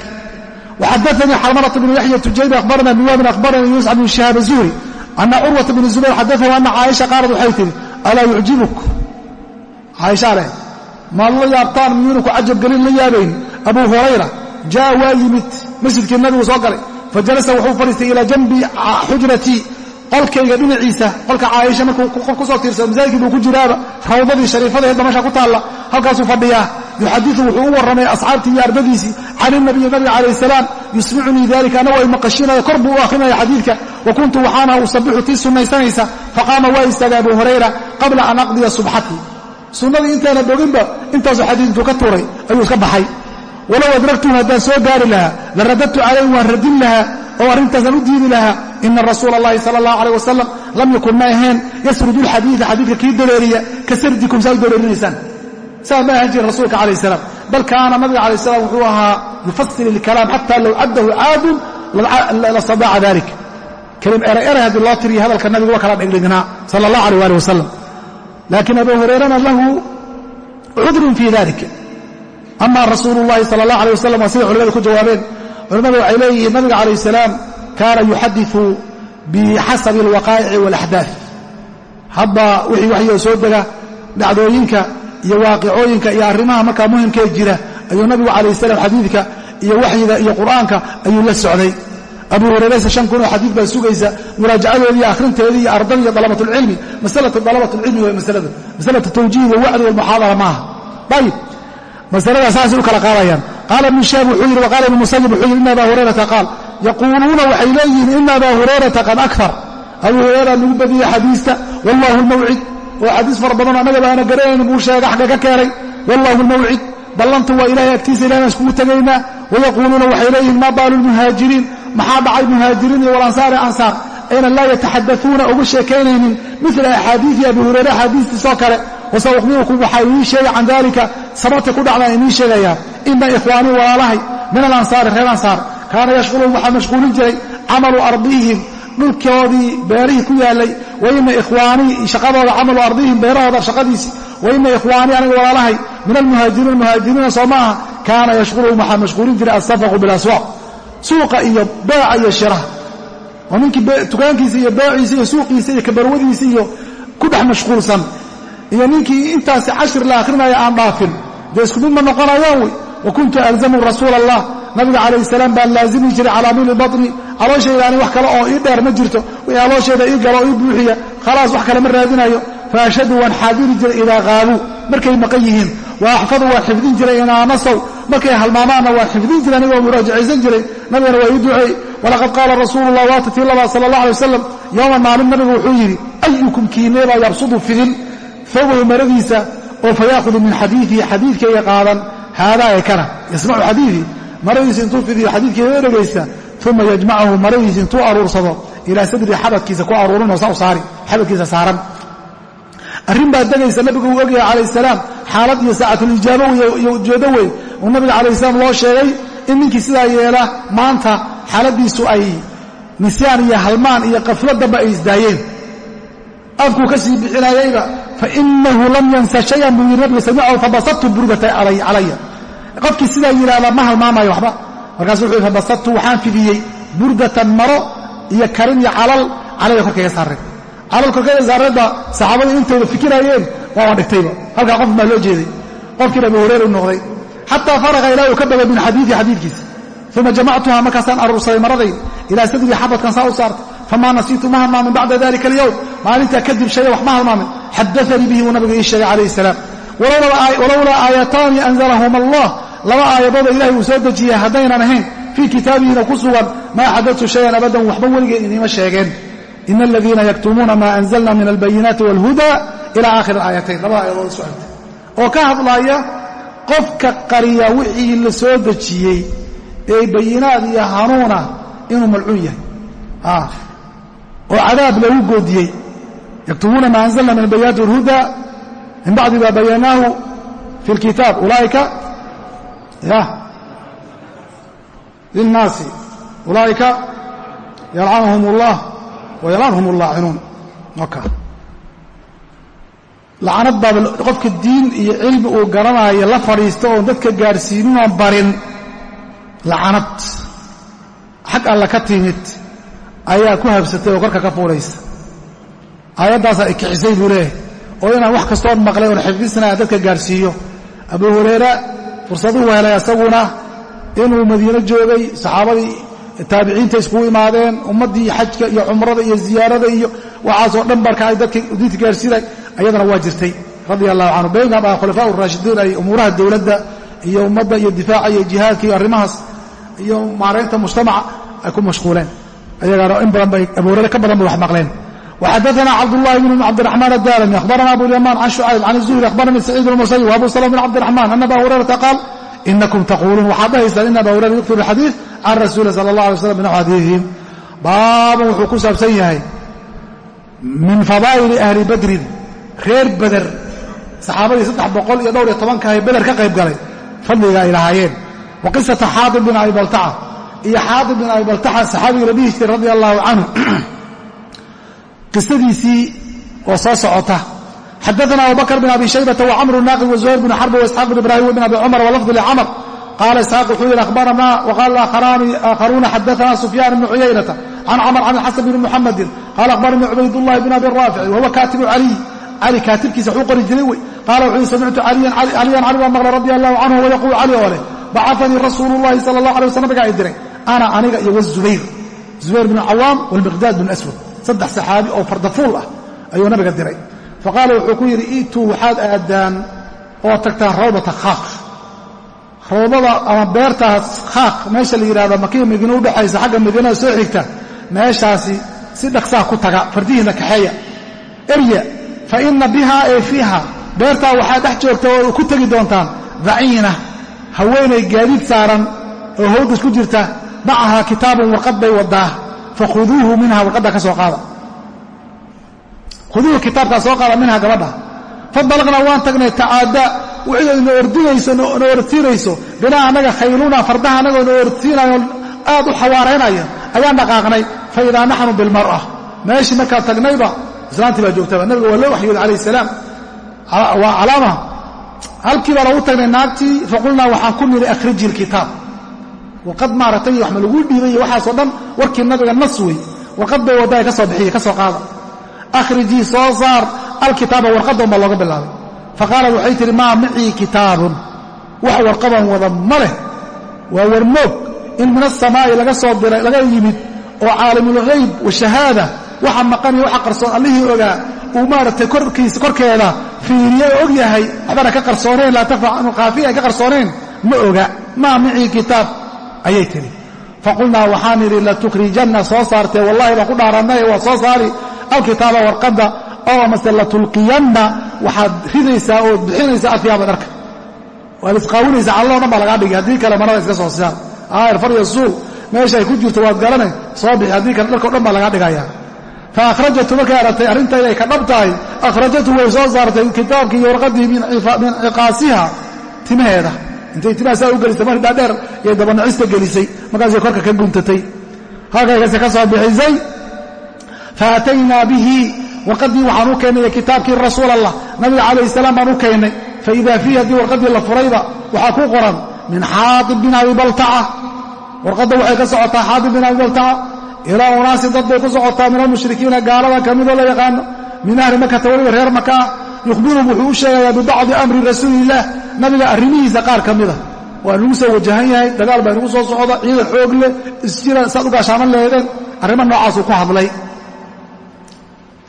waxadaanii xarmarat bnu yaxya tujaybi abarana biwaabin abarani yuusca bnu shihaab zuhri ana curwata bn zubayr xadaanii ana caaisha qaalad waxay tihi alaa yucjibuk? Caaisha leh maad la yaabtaan miyuuna ku cajabgelin la yaabayn? Abu hurayra jaa waa yimid masjidkii nabigu soo galay fajalasa wuxuu fadhiistay ilaa janbi xujratii qolkayga dhinaciisa qolka caaisha markuu qof ku soo tiirsado masaajidkii buu ku jiraaba rawdadii shariifadaheedba meesha ku taalla halkaasuu fadhiyaa. Yuxadiu wuxuu u warramay asxaabtii iyo ardadiisii can inabiyi nabiga calayh salaam yusmicunii dalika anagoo ay maqashinaya kor buu u akhrinaya xadiidka wa kuntu waxaana usabixu tii sunnaysanaysa faqaama waa istaagay abu hurayra qabla an aqdiya subxatii sunnadii intaana boginba intaasuu xadiid intuu ka tuuray ayuu iska baxay. Walow adragtuhu haddaan soo gaari lahaa la calayhi waan radin lahaa oo arrintaasaan u diidi lahaa ina rasuula allahi sala allahu aleyh wasalam lam yakun ma ahayn yasrudu lxadiida xadiidka kii dareeriya ka sardikum saa u dareerinaysaan saa ma ahan jirin rasuulka calayh salaam bal kaana nabiga calayh salam wuxuu ahaa yufasil ilkalaam xata low caddahu caadun lastadaaca dalik eray haddii loo tiriyo hadalka nabigu waa kala dhigdhignaa sala allah aleyh ali wasalam laakiin abu hurayrana lahu cudrun fii dalik ama rasuulu llahi sala allah aleh wasalam waa siday culimadu ku jawaabeen culimmadu waxay leeyihiin nabiga calayh salaam kaana yuxadiu bixasabi alwaqaa'ici waalaxdaaf hadba wixii waxyo soo dega dhacdooyinka iyo waaqicooyinka iyo arrimaha markaa muhimkee jira ayuu nabigu calayh salaam xadiidka iyo waxyiga iyo qur'aanka ayuu la socday. Abu hurayrayse shan kun oo xadiid baa sugaysa muraajacadeedii iyo akhrinteedii iyo ardada iyo dalabatulcilmi masalatu dalabatulcilmi waa masalada masalatu tawjiih walwacdi walmuxaadara maaha. Ayib masalada saasay u kala qaadayaan. Qaala ibnu shaab wuxuu yidhi waqaala ibnu musayib wuxuu yidhi ina yaquuluuna waxay leeyihiin ina aba hurayrata qad akar abu hurayra lagu badiyey xadiista wallahu lmawcid oo xadiis fara badan annaga baana garanayn buu sheega xagga keenay. Wallahu lmawcid ballantu waa ilahay agtiisa ilahay baan iskugu tegaynaa. Wayaquuluuna waxay leeyihiin maa baalu lmuhaajiriin maxaa dhacay muhaajiriin iyo walansaari ansaar? Aynan laa yataxadauuna uga sheekaynaynin mila axaadiii abi hurayre axaadiistiisoo kale. Wasaukhbirukum waxaa inii sheegay can dalika sababta ku dhacdaan inii sheegayaa ina ikhwaanii walaalahay min alansaari reer ansaar kaana yashqulun waxaa mashquulin jiray camalu ardihim dhulkoodii beerihii ku yaalay waina ikhwaanii shaqadooda camalu ardihim beerahooda shaqadiisii waina ikhwaanii aniga walaalahay min almuhaajiriin muhaajiriina soo ma aha kaana yashquluhum waxaa mashquulin jiray asafaqu bilaswaaq. Suuqa iyo beeca iyo shiraha. Oo ninkii tukaankiisa iyo beeciisa iyo suuqiisa iyo kabarwadiisa iyo ku dhex mashquulsan. Iyo ninkii intaasi cashir la akhrinaya aan dhaafin. Dee isku mid ma noqonayaan wey? Wa kuntu alzamu rasuula allah nabiga calayh salaam baa laazimi jiray calaa mili batni. Calooshayda ani wax kale oo ii dheer ma jirto. Wixii calooshayda ii galo oo ii buuxiya. Khalaas wax kale ma raadinayo. Fa ashhadu waan xaadiri jiray idaa qaabuu markay maqan yihiin wa waan xifdin jiray inaa nasow markay halmaamaanna waan xifdin jiray anigoo muraajacaysan jiray. Nabigana waa ii duceey walaqad qaala rasuulu llah waata tii labaa sala allah alay wasalam yowman maalin nabigu wuxuu yidhi ayukum kiineebaa yabsudu fidin? Fogow maradiisa oo fayaahudu min xadiiihi xadiidkayga qaadan. Haadaa ee kana. Yasmacu xadiidii maradiisa intuu fidiyo xadiidkayga dhegaysta uma yajmacahu maradiisa intuu aruursado ilaa sadrii xabadkiisa ku aruurinoo sa u saari xabadkiisa saaran. Arrin baa degaysa nabigu uu ogyahay calayh salaam xaalad iyo saacatulijaabo iyo ujeeddo wey uu nabiga calayh salaam loo sheegay in ninkii sidaa yeela maanta xaaladiisu ay nisyaan iyo halmaan iyo qaflo damba ay isdaayeen. Afkuu ka sii bixinayayba fainahu lam yansa shayan buu yidhi nabiga samicahu fabasadtu burdata calaya qofkii sidaa yidhaahda ma halmaamayo waxba. Markaasu wuxuu fabasadtu waxaan fidiyey burdatan maro iyo karin iyo calal. Calaya korkayga saareen calal korkayga saareedba saxaabadii intayda fikiraayeen waa dhigtayba halkaa qof baa loo jeeday. Qofkiina abu hureyra u noqday. Xataa faraqa ilaa ka bagay min xadiii xadiidkiisa. Uma jamactuha markaasaan aruursaday maradayda ilaa sadrii xabadkan saa u saartay. Famaa nasiitu ma halmaamin bacda dalika alyowm. Maalintaa kadib shaya wax ma halmaamin. Xadaanii bihi uu nabiga ii sheegay calayh salaam. Walowlaa aayataani anzalahuma allah laba aayadooda ilahay uu soo dejiyey haddaynan ahayn fii kitaabihina ku sugan maa xadatu shayan abadan waxba weligeen iniima sheegeen ina aladiina yaktumuuna maa anzalna min albayinaati wاlhuda ila aakhiri aayatayn labada aayadood isu agtay oo ka hadlaya qofka qariya wixii la soo dejiyey ee bayinaad iyo hanuuna inuu malcuun yahay oo cadaab lagu goodiyey yaktumuuna maa anzalna min albayinaati wاlhuda min bacdi ma bayanaahu fi اlkitaab ulaaئika ya lilnaasi ulaa'ika yalcanhum اllah wayalcanhum اllaacinuun waka lacanad baaba qofka diin iyo cilmi uu garanaayo la fadhiisto oon dadka gaadhsiininoo barin lacanad xag alla ka timid ayaa ku habsatay oo korka ka fuulaysa aayaddaasaa ikixisay buu leeyahay oo inaan wax kastoon maqlay oon xifdisnaa dadka gaadhsiiyo abu hurayra fursaduu helay asaguna inuu madiino joogay saxaabadii taabiciinta iskugu imaadeen ummaddii xajka iyo cumrada iyo ziyaarada iyo waxaasoo dhan barka ay dadka diinta gaarhsiinay ayadana waa jirtay. Radia allahu canhu baynab a khulafaa raashidiin ay umuuraha dowladda iyo ummadda iyo difaaca iyo jihaadka iyo arrimahaas iyo maaraynta mujtamaca ay ku mashquuleen. Ayagaana in badan bay abu hurayre ka badan bay wax maqleen وxadثna cبdاللhi بن cبدالرحمن الdاrمي أخبرna أبو اليمان عن شعyب عن الزهري أخبرني سعيد بن المسyب وأبو سلم بن cبدالرحمن أن أbا هuريرةa قاaل إنكم تقuلuun waxaad dhahaysaan in أbا هuريرة يkتب الxadيiث عن رasuuل صلى الله عليه وسلم بن xadيiثiهim baaban wuxuu ku saabsan yahay min فضائل أهلi badrin reer beder saxaabadii saddex boqol iyo dhowr iyo tobankahay beder ka qayb galay fadliga ay lahaayeen wa qisaةa xaaطib بن abi baltaca iyo xaaطib بن abi baltaca saxaabiga la dhihi jiray radي الlahu canه qisadiisii oo soo socota. Xadaana abubakr bn abi shaybata wacamru naaqi wazuhayr bn xarb waisxaaq bn ibrahim bn abi cumar walafdu licamr qaala isxaaq wuxuu yidhi ahbaranaa waqaala aakharuuna xadaana sufyaan bn cuyaynata can camr can xasan bn muxamadin qaala ahbaranii cubaydullahi bn abi raafici wahuwa kaatibu caliy cali kaatibkiisa waxuu qori jiray wey. Qaala wuxuu yidhi samictu caliyan cali baa maqla radi allahu canhu wayaquulu cali oo leh bacafanii rasuulu llahi sala allah alay waslam nabigaa i diray. Ana aniga iyo wazubayr zubayr. Bn cawaam walmiqdaad bn aswad saddex saxaabi oo fardafuul ah ayuu nabiga diray. Faqaala wuxuu ku yidhi iituu waxaad aadaan oo tagtaan rawdata khaaq. Rawdada ama beertaas khaaq meesha la yidhahdo makiya madiine udhexaysa xagga madiinada soo xigta meeshaasi si dhaqsaha ku taga fardihiinna kaxeeya. Erya fa inna bihaa ee fiiha beertaa waxaa dhex joogta oo ku tegi doontaan daciina haweenay gaadiid saaran oo howdas ku jirta macahaa kitaabun warqad bay wadaa fakhuduuhu minha warqadda ka soo qaada khuduuhu kitaabkaa soo qaada minha gabadha fadalaqnaa waan tagnay tacaada wixii na ordinayso na ortiinayso binaa annaga khayluna fardaha annagoo na ortiinayo aad u xawaaraynaya ayaan dhaqaaqnay fa idaa naxnu bilmar'a meeshii markaan tagnayba islaantii baa joogtaba nabiga waa loo waxyooday calayh salaam waa calaama halkii baa lagu tagnay naagtii faqulnaa waxaan ku nidhi akhriji ilkitaab warqad maaragtay wax ma laguu dhiibay iyo waxaasoo dhan warkii nabiga nas wey warqad bay waddaay ka soo bixiya ka soo qaada. Akhrijii soo saar alkitaaba warqaddan baa looga bilaabay. Faqaalad waxay tihi maa macii kitaabun? Wax warqaban wada ma leh. Waa warmoog in min asamaa'i laga soo diray laga yimid oo caalimulghayb washahaada waxa maqaniyo waxa qarsoon allihii ogaa uu maaragtay korkiisa korkeeda fiiriye og yahay waxbana ka qarsoonayn laa takfa anu khaafiya ay ka qarsoonayn ma oga maa micii kitaab ayay tihi faqulnaa waxaan idhi latukrijanna soo saartee wallahi baan ku dhaarannay waa soo saari. Alkitaaba warqadda oo mase latulqiyanna waxaad ridaysaa ood bixinaysaa afyaaba dharka waad isqaawinaysaa calloo dhan baa lagaa dhigi haddii kale marada iska soo siaan aayar farya suul meesha ay ku jirto waad garanay soo bixi haddii kale dharkao dhan baa lagaa dhigaya fa akhrajatu markay aragtay arrinta inay ka dhab tahay akhrajatu way soo saartay kitaabkii iyo warqaddii min ciqaasiha timaheeda intay timaha saa u gelisay mar dhaadheer yay dabanacista gelisay markaasay korka ka guntatay. Halkaykase ka soo bixisay faataynaa bihi warqaddii waxaan u keennay kitaabkii rasuul allah nabiga calayh salaam baan u keennay faidaa fiihi haddii la furayba waxaa ku qoran min xaatib bin abi baltaca. Warqadda waxay ka socotaa xaatib bin abi baltaca ilaa unaasin dad bay ku socotaa min almushrikiina gaalada ka midoo la yaqaano min ahli makata weliba reer maka yukhbiruhum wuxuu u sheegayaa bibacdi amri rasuuliillaah nabiga arrimihiisa qaar ka mida waa nagu soo wajahan yahay dagaal baa nagu soo socda ciidan xoog leh isjira saad u gaashaaman leedeen arrimo noocaasuu ku hadlay.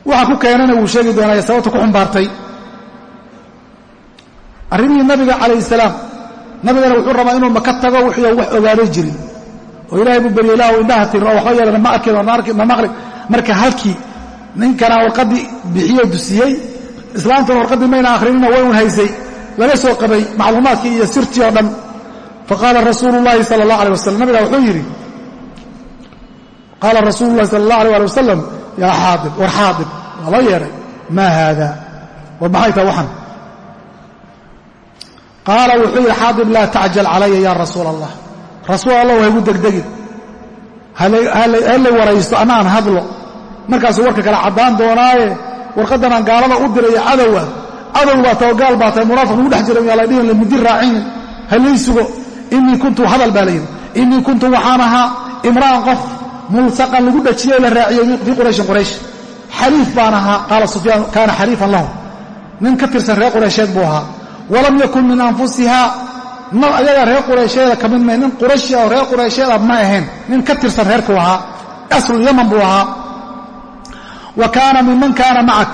Waxa ku keenana wuu sheegi doonaa sababta ku xumbaartay. Arrimihii nabiga calayh salaam nabigana wuxuu rabaa inuu maka tago wixii wax ogaaday jirin. Oo ilahay buu berya ilah indhaha tirin oo waxba yeelana ma arkin ma maqlin. Marka halkii ninkana warqaddii bixiyo dusiyey islaamtuna warqaddii mayna akhrinina way un haysay laga soo qabay macluumaadkii iyo sirtii oo dhan. Faqaala rasuulu llahi sala allah alay wasalam nabiga wuxuu yidhi qaala rasuulu llahi sala allah alay ali wasalam yaa xaadib war xaadib waa loo yeedhay maa haada war maxay tahay waxan? Qaala wuxuu yidhi xaadib laa tacjal calaya ya rasuula allah rasuul allah haygu degdegin halay waraysto aan hadlo. Markaasuu warka kale caddaan doonaaye warqaddan aan gaalada u dirayo cadowa cadow baa taho gaal baa tahay munaafiq lagu dhex jira yaa la dhihin lamidi raacinin halay sugo inii kuntu hadal baa layidhi inii kuntu waxaan ahaa imra'an qof mulsaqan lagu dhajiyey la raaciyey fii qurayshin quraysh xaliif baan ahaa qaala sufyaan kaana xaliifan lahu. Nin ka tirsan reer quraysheed buu ahaa. Walam yakun min anfusiha nab ayaga reer quraysheeda ka mid mahe nin qurayshi oo reer quraysheeda ma ahayn. Nin ka tirsan reerkuu ahaa aslulyaman buu ahaa. Wa kaana minman kaana macak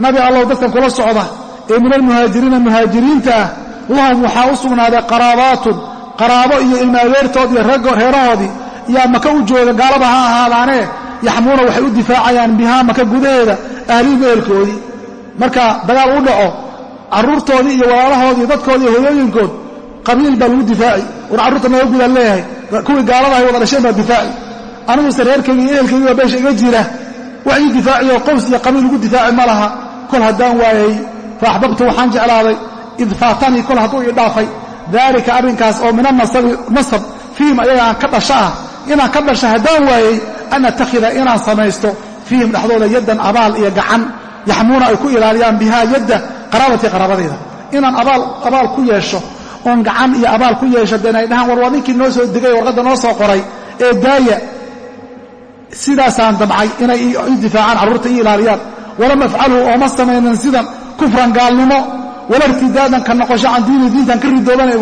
nabi allow dadkan kula socda ee min almuhaajiriina muhaajiriinta ah lahum waxaa u sugnaaday qaraabaatun qaraabo iyo ilma adeertood iyo reerahoodii. Yaa maka u jooga gaalada ha ahaadaanee yaxmuuna waxay u difaacayaan bihaa maka gudaheeda ahlihim ehelkoodii marka dagaal u dhaco carruurtoodii iyo walaalahoodii dadkoodii iyo hooyooyinkood qabiil baa lagu difaaci. War carruurta naga gudaan leeyahay kuwii gaalada ay wada dhasheen baa difaaci. Aniguse reerkayga iyo beesha iga jira. Wax ii difaaciyo qows iyo qabiil ugu difaaci ma laha kol haddaan waayay fa axbabtu waxaan jeclaaday id faatanii kol hadduu ii dhaafay. Daalika arrinkaas oo min anasab fiihim ayaga aan ka dhasho ah inaan ka dhasho haddaan waayey an attakhida inaan samaysto fiihim dhexdooda yaddan abaal iyo gacan yaxmuuna ay ku ilaaliyaan bihaa yadda qaraabatii qaraabadayda inaan abaal ku yeesho oon gacan iyo abaal ku yeesho deen ay dhahaan war waa ninkii noo soo degay warqadda noo soo qoray ee daaya. Sidaasaan damcay inay i difaacaan carruurta ii ilaaliyaan. Walam afcalhu ooma samaynin sidan kufran gaalnimo wala irtidaadan ka noqosho can diini diintan ka ridoobana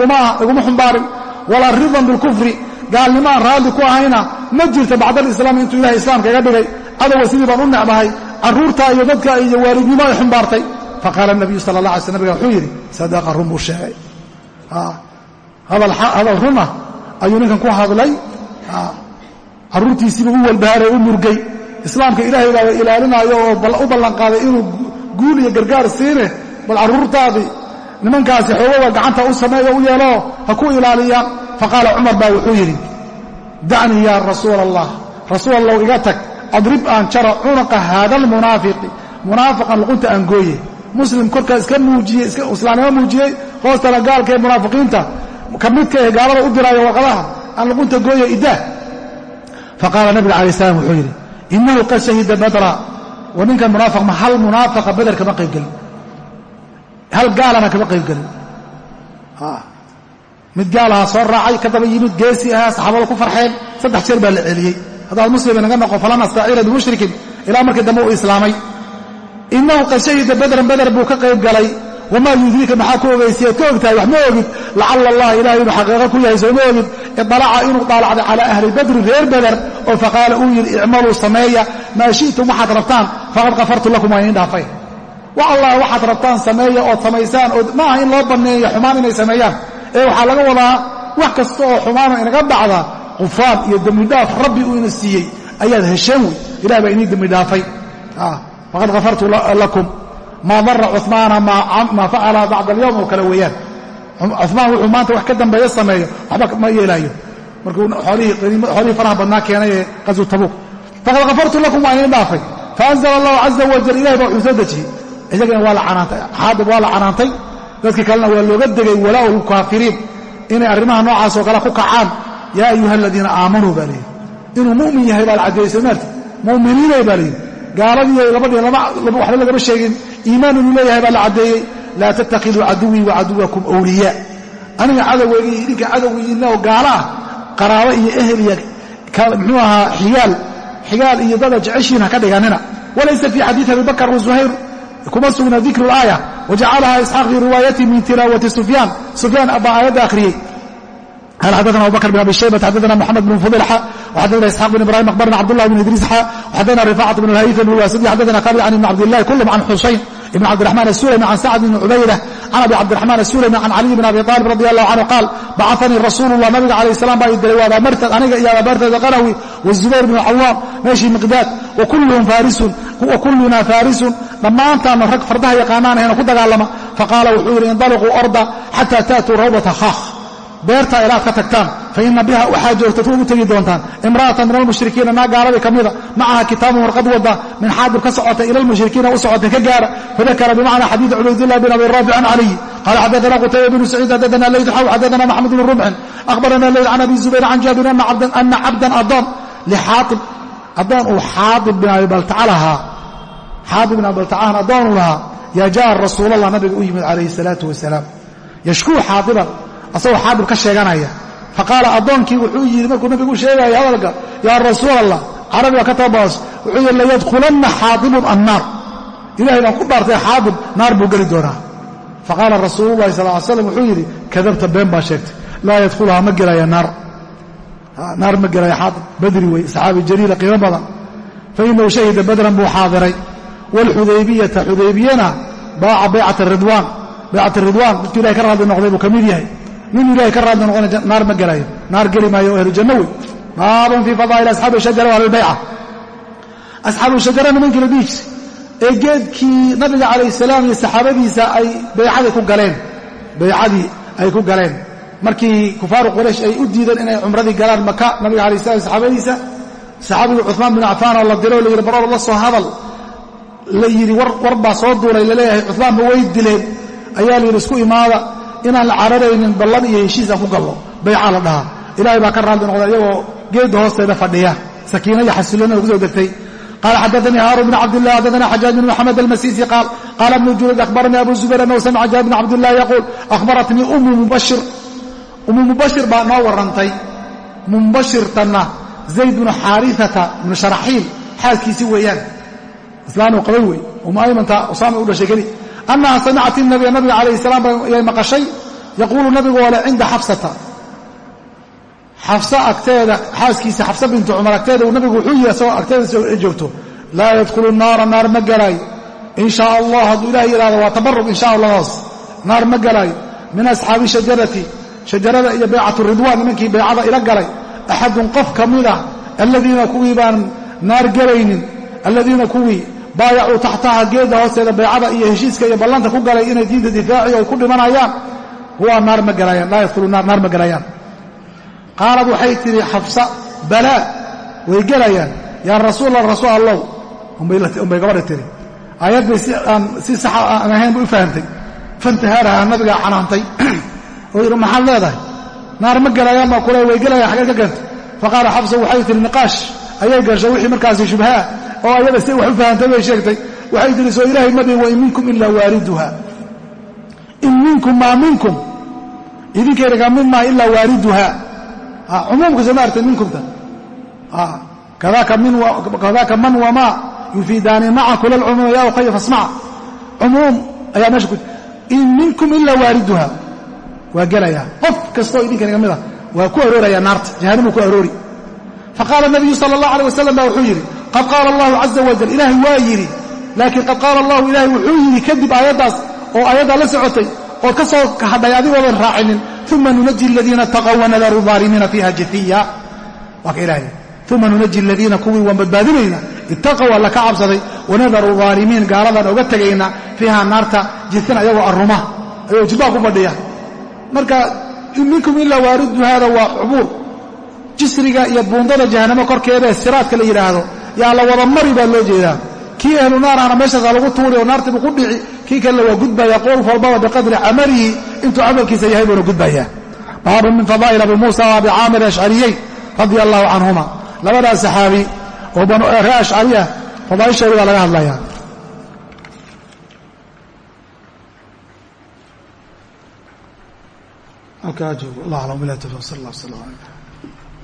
iguma xumbaarin walaa ridan bilkufri gaalnimo aan raalli ku ahayna ma jirto bacdalislaam intuu ilahay islaamka iga dhigay. Cadowa sidii baan u necbahay carruurta iyo dadka iyo waalidnimo ay xumbaartay. Faqaala nabiyu sala allah alay sl nabiga wuxuu yidhi sadaqa run buu sheegay. Hadal runa ayuu ninkan ku hadlay. Carruurtiisiiba u walbahaaray u murgay. Islaamka ilaahay baaba ilaalinaayo oo u ballanqaaday inuu guul iyo gargaar siine bal carruurtaadii nimankaasi xoogada gacanta u sameeyo u yeeloo ha ku ilaaliyaan faqaala cumar baa wuxuu yidhi dacnii yaa rasuula allah rasuul allow iga tag adrib aan jaro cunuqa haada almunaafiqi munaafiqan luqunta aan gooye. Muslim korkaa iska muujiyey islaamnimo muujiyey hoostana gaalka ee munaafiqiinta ka midka ee gaalada u diraayo warqadaha aan luqunta gooye idaa faqaala nabiga alay slam wuxuu yidhi inahu qad shahida badra wa ninkan munaafiq ma hal munaafaqa beder kama qaybgelin hal gaalana kama qaybgelin mid gaalahaa soo raacay ka daba yimid geesi ahaa saxaabada ku farxeen saddex jeer baa la celiyey. Haddaad muslima naga noqo falan astaciila bimushrikin ilaa markii dambe uu islaamay. Inahu qad shahida badran bader buu ka qayb galay wamaa yudriika maxaa ku ogaysiyaad ka ogtahay wax ma ogid lacala allah ilahay inuu xaqiiqo ku yahay soo ma ogid idalaca inuu daalacday calaa ahli badrin reer beder oo faqaala uu yidhi icmaluu sameeya maa shi'tum waxaad rabtaan faqad kafartu lakum waa idin dhaafay wa allah waxaad rabtaan sameeya ood samaysaan oo ma aha in loo banneeyo xumaan inay sameeyaan ee waxaa laga wadaa wax kasta oo xumaano inaga dhacda qufaan iyo dembidhaaf rabbi uu ina siiyey ayaad hesheen wey ilah baa inii dembidhaafay faqad kafartu lakum maa dara cumaana maa facala bacda alyowm oo kale weeyaan. Cumaan wuxuu maanta wax ka dambeeya sameeyo waxba ma yeelaayo. Markuu xoolihii faraha badnaa keenay ee qaswu tabuuk. Faqad kafartu lakum waa idin dhaafay. Faanzla allahu caza wajal ilahay baa wuxuu soo dejiyey. Isagana waa xaadib waa la canaantay. Dadkii kalena waa looga degay walaa lkaafiriin inay arrimaha noocaasoo kale ku kacaan. Yaa ayuha aladiina aamanuu baa layidhi inuu mu'min yahay baa la caddeeyey soo maarti mu'miniinay baa layidhi gaaladiiy waxba lagama sheegin. Iimaan inuu leeyahay baa la caddeeyey laa tatakiduu caduwii wa caduwakum aniga cadowgeygii idinka cadowgiiina oo ah qaraabo iyo ehel iyo ahaa xigaal xigaal iyo dada jeceshiin ha ka dhiganina. Walaysa fii xadiii abi bakr wazuhayr kuma sugna dikru laaya wajacalaha isxaaq fii riwaayati min tilaawati sufyaan. Sufyaan baa aayadda akhriyey qaala xadana abubakr bin abi shaybat xadana moxamed bin fudilxa xadana isxaaq bn ibrahim abarna cabdullah bn idriis xa xadana rifaacat bn haytham lwasidi xadana khalid can ibn cabdillahi kulum can xusayn ibn cabdiraxmaan asulami can sacd bn cubayda can abi cabdiraxmaan asulami can caliy bn abi aalib radi allahu canhu qaal bacanii rasuulullah nabiga calayh salaam baa idiray waa abaamarteed aniga iyo abaabarteed qanawi wazubayr bn cawaam meeshii miqdaad wa kullunaa faarisun dhammaantaanna rag fardaha yaqaanaan ahayna ku dagaalama faqaala wuxuu yidhi indaliquu orda xataa ta'tuu rawbata khaakh beertaa ilaad ka tagtaan faina biha waxaa joogta ugu tegi doontaan. Imra'atan min almushrikiina naa gaaladii ka mida? Macaha kitaabun warqad wada min xaadib ka socota ila almushrikiina u socotay ka gaara. Fadakara bimacna xadiidi cubaydillahi bin abi raafic can caliy. Qala xadana qutayba bnu saciid xadana leyd xaw xadana maxamed bn rumxin akhbarana leyd can abi zubayr can jaabir ana cabdan adoon lixaaib adoon uu xaadib bin abi baltaca lahaa. Xaadib bin abi baltacahan adoonu lahaa. Yaa jaa rasuulallah nabiga u yimid calayhi salaatu wasalaam. Yashkuu xaadiban asagoo xaadib ka sheeganaya. Faqaala addoonkii wuxuu yidhi markuu nabigu sheegaya hadalka yaa rasuul allah carabiga ka tabaas wuxuu yidhi layadkhulanna xaadibun annaar. Ilahay baan ku dhaartay xaadib naar buu geli doonaa. Faqaala rasuulu llahi sal ly slam wuxuu yidhi kadabta been baa sheegtay. Laa yadkhuluhaa ma gelaya naar. Naar ma gelaya xaadib badri wey saxaabi jaliila qiimo badan. Fa shahida badran buu xaadiray. Waalxudaybiyata xudaybiyana baaca baycata ridwaan baycat ridwaan dadku ilahay ka raadli noqday buu ka mid yahay nin ilahay ka raadli noqona naar ma gelayo. Naar geli maayo ahlu janno wey baabun fii fadaa'il asxaabi shajara wa ahlilbayca asxaabu shajara nimankii la dhihi jiray ee geedkii nabiga calayh salaam iyo saxaabadiisa ay baycadii ku galeen. Baycadii ay ku galeen. Markii kufaaru quraysh ay u diideen inay cumradii galaan maka nabiga alayh salam saxaabadiisa saxaabigii cuثmaan bin cafaan oo la diro o la yidhi baroor la soo hadal. La yidhi war baa soo duulay la leeyahay cuثmaanba way dileen ayaa la yidhi isku imaada inaan la cararaynin ballan iyo heshiisaan ku gallo bayca la dhahaa. Ilaahay baa ka raadli noqda iyagoo geedda hoosteeda fadhiya. Sakiina iyo xasiloonada ku soo degtay. Qala xadaanii haarun bn cabdilah xadaana xajaaj bn maxamed almasisi qaal qaala ibnu jurayj akhbaranii abu zubayr annahu samica jaabir bn cabdilah yaquul akhbaratnii ummu mubashir. Ummu mubashir baa noo warrantay. Ummu mubashirtanna zayd bnu xaariata bnu sharaxiil xaaskiisii weeyaan. Islaanu qabay wey umu aymanta usaama u dhashay keli annaha samicat inabiya nabiga calayh salaam yay maqashay yaquulu nabigu ole cinda xafsata xafsa agteeda xaaskiisa xafsa bintu cumar agteeda nabigu wuxuu yihi asagoo agteeda joogto laa yadkhulu naara naar ma gelaayo in shaa allah hadduu ilaah yidhahdo waa tabarug in sha allahdaas naar ma gelaayo min asxaabi shajarati shajarada iyo baycatu ridwaan nimankii baycada ila galay axadun qof ka mida aladiina kuwii baan naar gelaynin aladiina kuwii baayacuu taxtaha geedda hoosteeda baycada iyo heshiiska iyo ballanta ku galay inay diinta difaaciyo ay ku dhimanayaan. Kuwaa naar ma gelayaan laa yadkhulu naar ma gelayaan qaalad waxay tidhi xafsa balaa way gelayaan yaa rasuula rasuul allow umbay gabadha tiri aayad bay si saxa aan ahayn bay u fahamtay. Fantahaaraha nabigaa canaantay. *clears throat* Oo yidhi maxaad leedahay? Naar ma gelayaan baa kule way gelayaan xageed ka keentay faqaala xafsa waxay tihi niqaash ayay gashay wixii markaasi shubhaa oo ayada si wax u fahamtay bay sheegtay. Waxay tihi soo ilaahay madin wain minkum ilaa waariduha. In minkum maa minkum. Idinkaynaga mid maa ilaa waariduha. Cumuumka soo maartay minkumta kadaaka man wamaa yufiidaani maca kula lcumuum ya ukhaya fasmaca cumuum ayaa meesha ku in minkum ilaa waariduha. Waa gelayaa qof kastoo idinkaynaga mid ah waa ku arooraya naarta. Jahanamuu ku aroori. Faqaala nabiyu sala allah alay wasalam baa wuxuu yidhi qad qaala allahu caza wajal ilaahay waa yidhi laakiin qad qaala allahu ilaahay wuxuu yidhi kadib aayaddaas oo aayaddaa la socotay ood ka soo hadhay adigoodan raacinin uma nunaji aladiina taqow wanadaru aalimiina fiiha jafiya waa ka ilahay uma nunaji aladiina kuwii waan badbaadinayna ittaqow alla ka cabsaday wanadaru aalimiin gaaladaan oga tegayna fiiha naarta jifin ayagoo arruma ayagoo jilbaa ku fadhiya. Marka minkum ilaa waaridu hada waa cubuur jisriga iyo buundada jahanamo korkeeda ee siraadka la yidhaahdo yaa la wada mari baa loo jeedaa. Kii ahlu naarana meeshaasaa lagu tuuri oo naartiibu ku dhici kii kalena waa gudbaya qof walbaba biqadri camalihi intuu camalkiisa yahay buuna gudbaya. Baabu min fadaa'il abi muusa abi caamir ashcariyeyn radia allahu canhuma labadaas saxaabi oo ree ashcari ah baa laga hadlaya